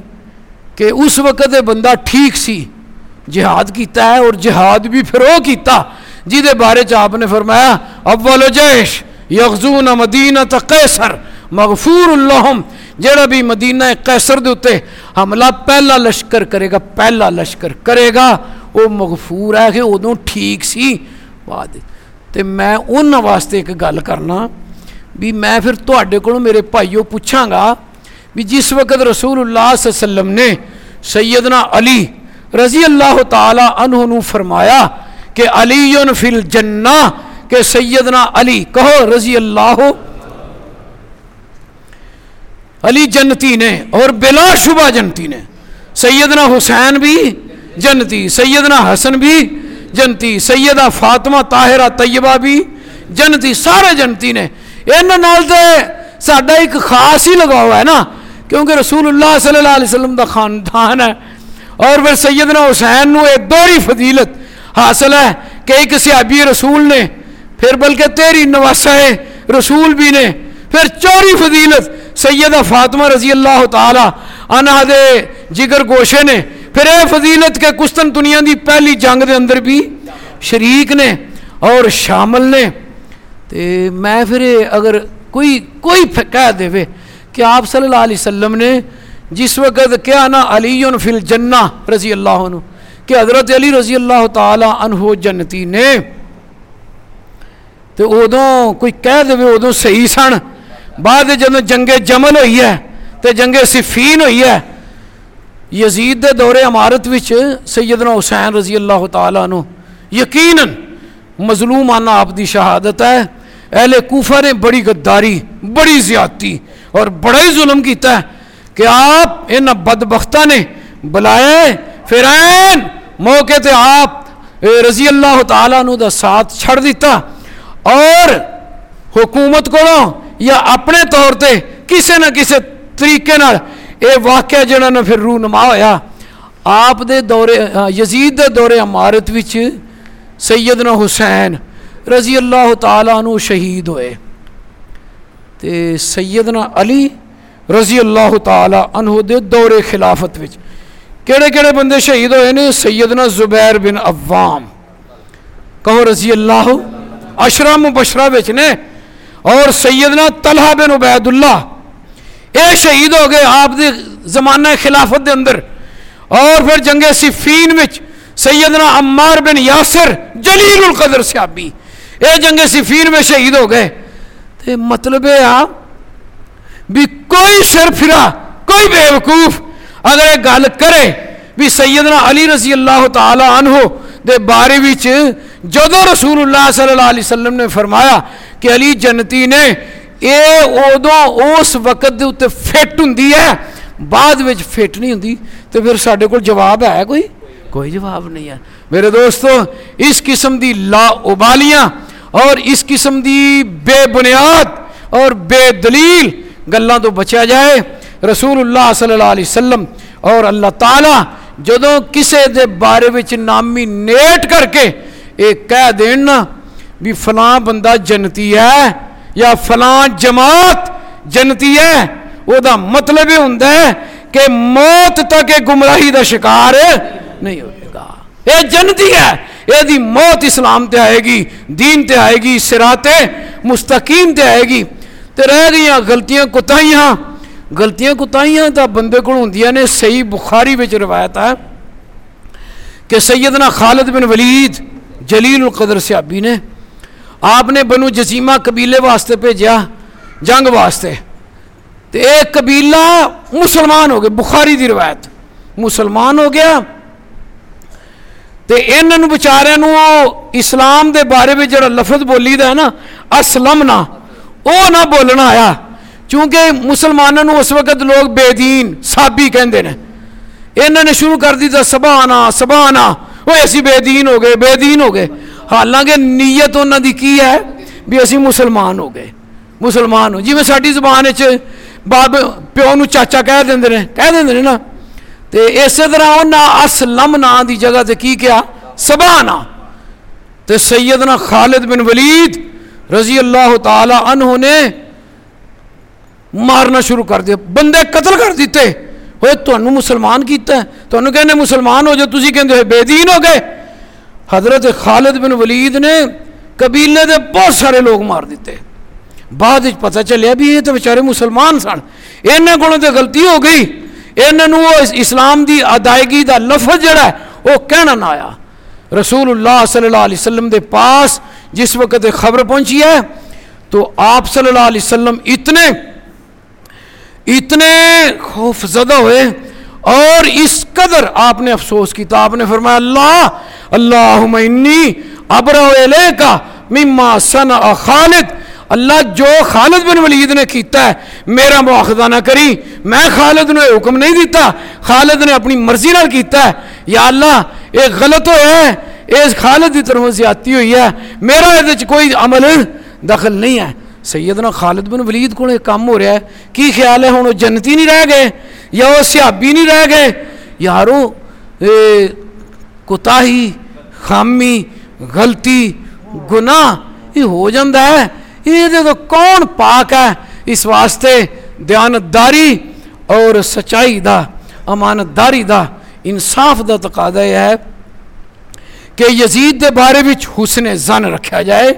کہ اس وقت بندہ ٹھیک سی، جہاد کیتا ہے اور جہاد بھی پھر وہ کیتا جی دے بارے چ آپ نے فرمایا، اول جیش یغزون مدینہ قیصر، مغفور اللہم جڑا بھی مدینہ قیصر دے اتے حملہ پہلا لشکر کرے گا، پہلا لشکر کرے گا، وہ مغفور ہے کہ ادوں ٹھیک سی۔ بعد تے میں ان واسطے ایک گل کرنا بھی میں پھر تواڈے کولوں میرے بھائیو پوچھاں گا بھی جس وقت رسول اللہ صلی اللہ علیہ وسلم نے سیدنا علی رضی اللہ تعالی عنہ نو فرمایا کہ علی فی الجنہ، کہ سیدنا علی، کہو رضی اللہ علی جنتی نے اور بلا شبہ جنتی نے۔ سیدنا حسین بھی جنتی، سیدنا حسن بھی جنتی، سیدہ فاطمہ، طاہرہ، طیبہ بھی جنتی، سارے جنتی نے۔ ان نال تے ساڈا ایک خاص ہی لگا ہوا ہے نا، کیونکہ رسول اللہ صلی اللہ علیہ وسلم دا خاندان ہے۔ اور پھر سیدنا حسین نو ایک دوری فضیلت حاصل ہے کہ ایک صحابی رسول نے، پھر بلکہ تیری نواسا رسول بھی نے، پھر چوری فضیلت سیدہ فاطمہ رضی اللہ تعالی عنہ دے جگر گوشے نے، پھر اے فضیلت کے کستن دنیا دی پہلی جنگ دے اندر بھی شریک نے اور شامل نے۔ تے میں پھر اگر کوئی کوئی کہہ دے وے کہ آپ صلی اللہ علیہ وسلم نے جس وقت کیا نا علی فی الجنہ رضی اللہ عنہ، کہ حضرت علی رضی اللہ تعالی عنہ جنتی نے تو ادو کوئی کہہ دے ادو صحیح سن۔ بعد جب جنگ جمل ہوئی ہے تو جنگ صفین ہوئی ہے۔ یزید دے دور عمارت وچ سیدنا حسین رضی اللہ تعالیٰ عنہ یقیناً مظلوم آنا آپ دی شہادت ہے۔ اہل کوفہ نے بڑی غداری، بڑی زیادتی اور بڑا ہی ظلم کیتا ہے کہ آپ ان بدبختہ نے بلائے فرین موقع تے آپ رضی اللہ تعالیٰ عنہ دا ساتھ چھڑ دیتا اور حکومت کو یا اپنے طور تے کسی نہ کسی طریقے نال اے واقعہ جڑا نا پھر رونما ہویا، آپ دے دورے، یزید دے دورے عمارت وچ سیدنا حسین رضی اللہ تعالیٰ عنہ شہید ہوئے۔ تے سیدنا علی رضی اللہ تعالیٰ عنہ دے دور خلافت وچ کیڑے کیڑے بندے شہید ہوئے نے؟ سیدنا زبیر بن عوام، کہو رضی اللہ اشرا مبشرہ وچ نے؟ اور سیدنا طلحہ بن عبید اللہ اے شہید ہو گئے آپ دے زمانہ خلافت دے اندر۔ اور پھر جنگ صفین وچ سیدنا عمار بن یاسر جلیل القدر سیابی اے جنگ صفین میں شہید ہو گئے۔ تے مطلب ہے آپ، بھی کوئی سر پھرا کوئی بے وقوف اگر ایک گل کرے بھی سیدنا علی رضی اللہ تعالی عنہ دے بارے وچ جدو رسول اللہ صلی اللہ علیہ وسلم نے فرمایا کہ علی جنتی نے اے ادو اس وقت دے اتنے فٹ ہوں ہے بعد وچ فٹ نہیں ہوں تو پھر سارے کو جواب ہے کوئی؟ کوئی جواب نہیں ہے۔ میرے دوستو اس قسم دی لا ابالیاں اور اس قسم دی بے بنیاد اور بے دلیل گلاں تو بچا جائے۔ رسول اللہ صلی اللہ علیہ وسلم اور اللہ تعالی جدوں کسے دے بارے وچ نامی نیٹ کر بھی فلاں بندہ جنتی ہے یا فلاں جماعت جنتی ہے، وہ دا مطلب یہ ہوں کہ موت تک گمراہی دا شکار نہیں ہوئے گا۔ یہ جنتی ہے یہ دی موت اسلام تے آئے گی، دین تے آئے گی سرات مستقیم تے آئے گی۔ تے رہ گئی غلطیاں کتائیاں غلطیاں کتائیاں تا بندے کو ہوں نے صحیح بخاری بچ روایت ہے کہ سیدنا خالد بن ولید جلیل القدر سیابی نے آپ نے بنو جسیمہ قبیلے واسطے بھیجا، جنگ واسطے۔ تو ایک قبیلہ مسلمان ہو گیا، بخاری دی روایت۔ مسلمان ہو گیا۔ تو انہوں بچارے اسلام دے بارے میں جڑا لفظ بولی دا ہے نا اسلم نہ وہ نہ بولنا آیا۔ چونکہ مسلمانوں اس وقت لوگ بے دین سابی کہندے نے۔ انہوں نے شروع کر دیتا سبانا سبانا وہ ایسی بے دین ہو گئے، بے دین ہو گئے۔ حالانکہ نیت انہوں دی کی ہے بھی اسی مسلمان ہو گئے، مسلمان ہو۔ جی میں ساری زبان باب پیو نو چاچا کہہ دیں نے، کہہ دیں نا۔ تو اسی طرح انہیں اسلم نا دی جگہ تے کی کیا؟ سبا نا تو سیدنا خالد بن ولید رضی اللہ تعالی عنہ نے مارنا شروع کر دیا۔ بندے قتل کر دیتے۔ ہوئے تو انہوں مسلمان کیتا ہے۔ تو انہوں کہنے مسلمان ہو جو، تسی کہندے ہوئے بے دین ہو گئے۔ حضرت خالد بن ولید نے قبیلے دے بہت سارے لوگ مار دیتے۔ بعد پتہ چلیا بھی یہ تو بیچارے مسلمان سن۔ انہیں کو تو غلطی ہو گئی۔ انہوں اسلام دی ادائیگی دا لفظ جڑا ہے، وہ کہنا نہ آیا۔ رسول اللہ صلی اللہ علیہ وسلم دے پاس جس وقت خبر پہنچی ہے، تو آپ صلی اللہ علیہ وسلم اتنے اتنے خوف زدہ ہوئے اور اس قدر آپ نے افسوس کی تو آپ نے فرمایا، اللہ اللہ انی ابرا کا مما سن خالد۔ اللہ جو خالد بن ولید نے کیتا ہے، میرا مواخذہ نہ کری، میں خالد نے حکم نہیں دیتا، خالد نے اپنی مرضی نال کیتا ہے۔ یا اللہ ایک غلط ہوا ہے اس خالد کی طرف زیادتی ہوئی ہے، میرا یہ کوئی عمل دخل نہیں ہے۔ سیدنا خالد بن ولید کو ایک کام ہو رہا ہے۔ کی خیال ہے ہوں وہ جنتی نہیں رہ گئے یا وہ سیابی نہیں رہ گئے؟ یارو کوتاہی، خامی، غلطی، گناہ، یہ ہو جاتا ہے۔ یہ تو کون پاک ہے؟ اس واسطے دیانتداری اور سچائی دا، امانتداری دا، انصاف دا تقاضا یہ ہے کہ یزید دے بارے وچ حسن زن رکھا جائے۔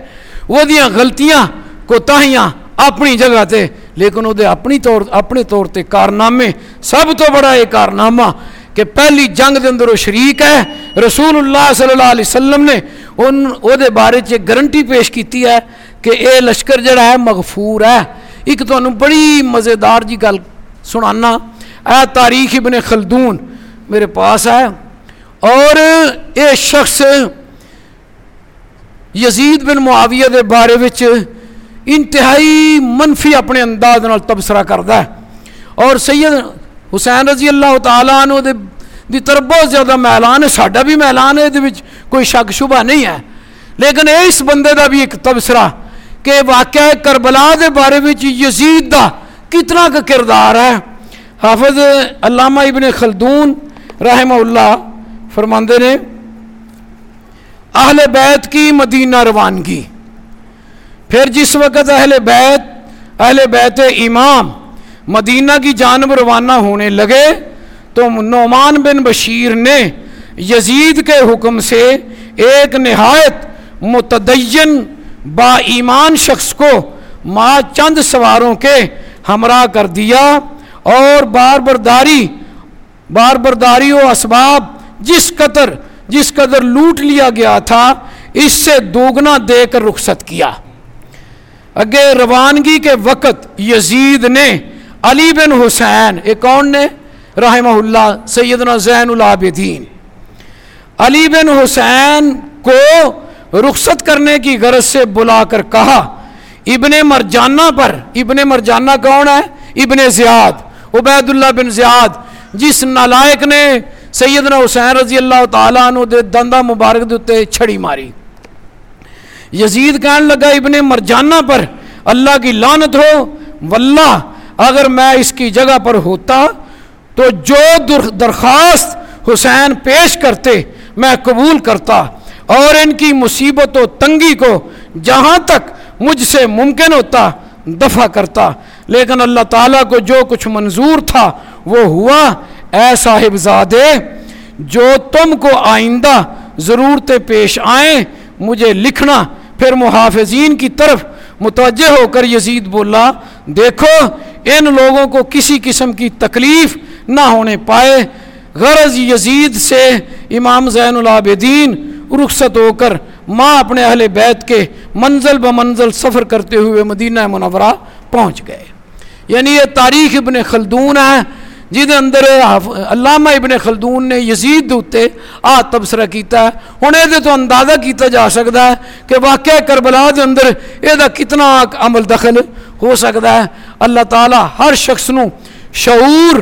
وہ دیاں غلطیاں کوتاہیاں اپنی جگہ تے، لیکن وہ اپنی طور، اپنے طور تے کارنامے، سب تو بڑا یہ کارنامہ کہ پہلی جنگ دے اندر وہ شریک ہے رسول اللہ صلی اللہ علیہ وسلم نے ان او دے بارے چ گارنٹی پیش کیتی ہے کہ اے لشکر جڑا ہے مغفور ہے۔ ایک تو بڑی مزیدار جی گل سنانا، اے تاریخ ابن خلدون میرے پاس ہے۔ اور اے شخص یزید بن معاویہ دے بارے وچ انتہائی منفی اپنے انداز نال تبصرہ کرتا ہے۔ اور سید حسین رضی اللہ تعالیٰ عنہ دے دی طرف بہت زیادہ میلان ہے، ساڈا بھی میلان ہے یہ کوئی شک شبہ نہیں ہے۔ لیکن اس بندے دا بھی ایک تبصرہ کہ واقعہ کربلا دے بارے میں یزید دا کتنا کا کردار ہے۔ حافظ علامہ ابن خلدون رحمہ اللہ فرماندے نے، اہل بیت کی مدینہ روانگی۔ پھر جس وقت اہل بیت اہل بیت امام مدینہ کی جانب روانہ ہونے لگے، تو نعمان بن بشیر نے یزید کے حکم سے ایک نہایت متدین با ایمان شخص کو ماں چند سواروں کے ہمراہ کر دیا اور بار برداری بار برداری و اسباب جس قدر جس قدر لوٹ لیا گیا تھا، اس سے دوگنا دے کر رخصت کیا۔ اگے روانگی کے وقت یزید نے علی بن حسین ایک کون نے؟ رحمہ اللہ، سیدنا زین العابدین۔ علی بن حسین کو رخصت کرنے کی غرض سے بلا کر کہا، ابن مرجانہ پر۔ ابن مرجانہ کون ہے؟ ابن زیاد عبید اللہ بن زیاد، جس نالائق نے سیدنا حسین رضی اللہ تعالیٰ عنہ دے دندہ مبارک دیتے چھڑی ماری۔ یزید کہنے لگا، ابن مرجانہ پر اللہ کی لانت ہو۔ واللہ، اگر میں اس کی جگہ پر ہوتا تو جو درخواست حسین پیش کرتے، میں قبول کرتا۔ اور ان کی مصیبت و تنگی کو جہاں تک مجھ سے ممکن ہوتا، دفع کرتا۔ لیکن اللہ تعالیٰ کو جو کچھ منظور تھا، وہ ہوا۔ اے صاحب زادے، جو تم کو آئندہ ضرورتیں پیش آئیں، مجھے لکھنا۔ پھر محافظین کی طرف متوجہ ہو کر یزید بولا، دیکھو، ان لوگوں کو کسی قسم کی تکلیف نہ ہونے پائے۔ غرض یزید سے امام زین العابدین رخصت ہو کر ماں اپنے اہل بیت کے منزل ب منزل سفر کرتے ہوئے مدینہ منورہ پہنچ گئے۔ یعنی یہ تاریخ ابن خلدون ہے۔ جہد اندر علامہ ابن خلدون نے یزید دے آ تبصرہ کیتا ہے۔ ہوں یہ تو اندازہ کیتا جا سکتا ہے کہ واقعہ کربلا دے اندر یہ کتنا عمل دخل ہو سکتا ہے۔ اللہ تعالیٰ ہر شخص نو شعور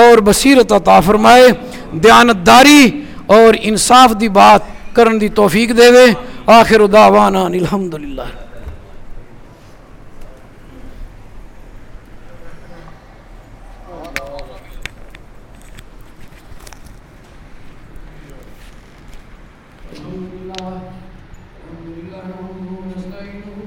اور بصیرت عطا فرمائے، دیانتداری اور انصاف دی بات کرن دی توفیق دے آخر دعوانا الحمدللہ۔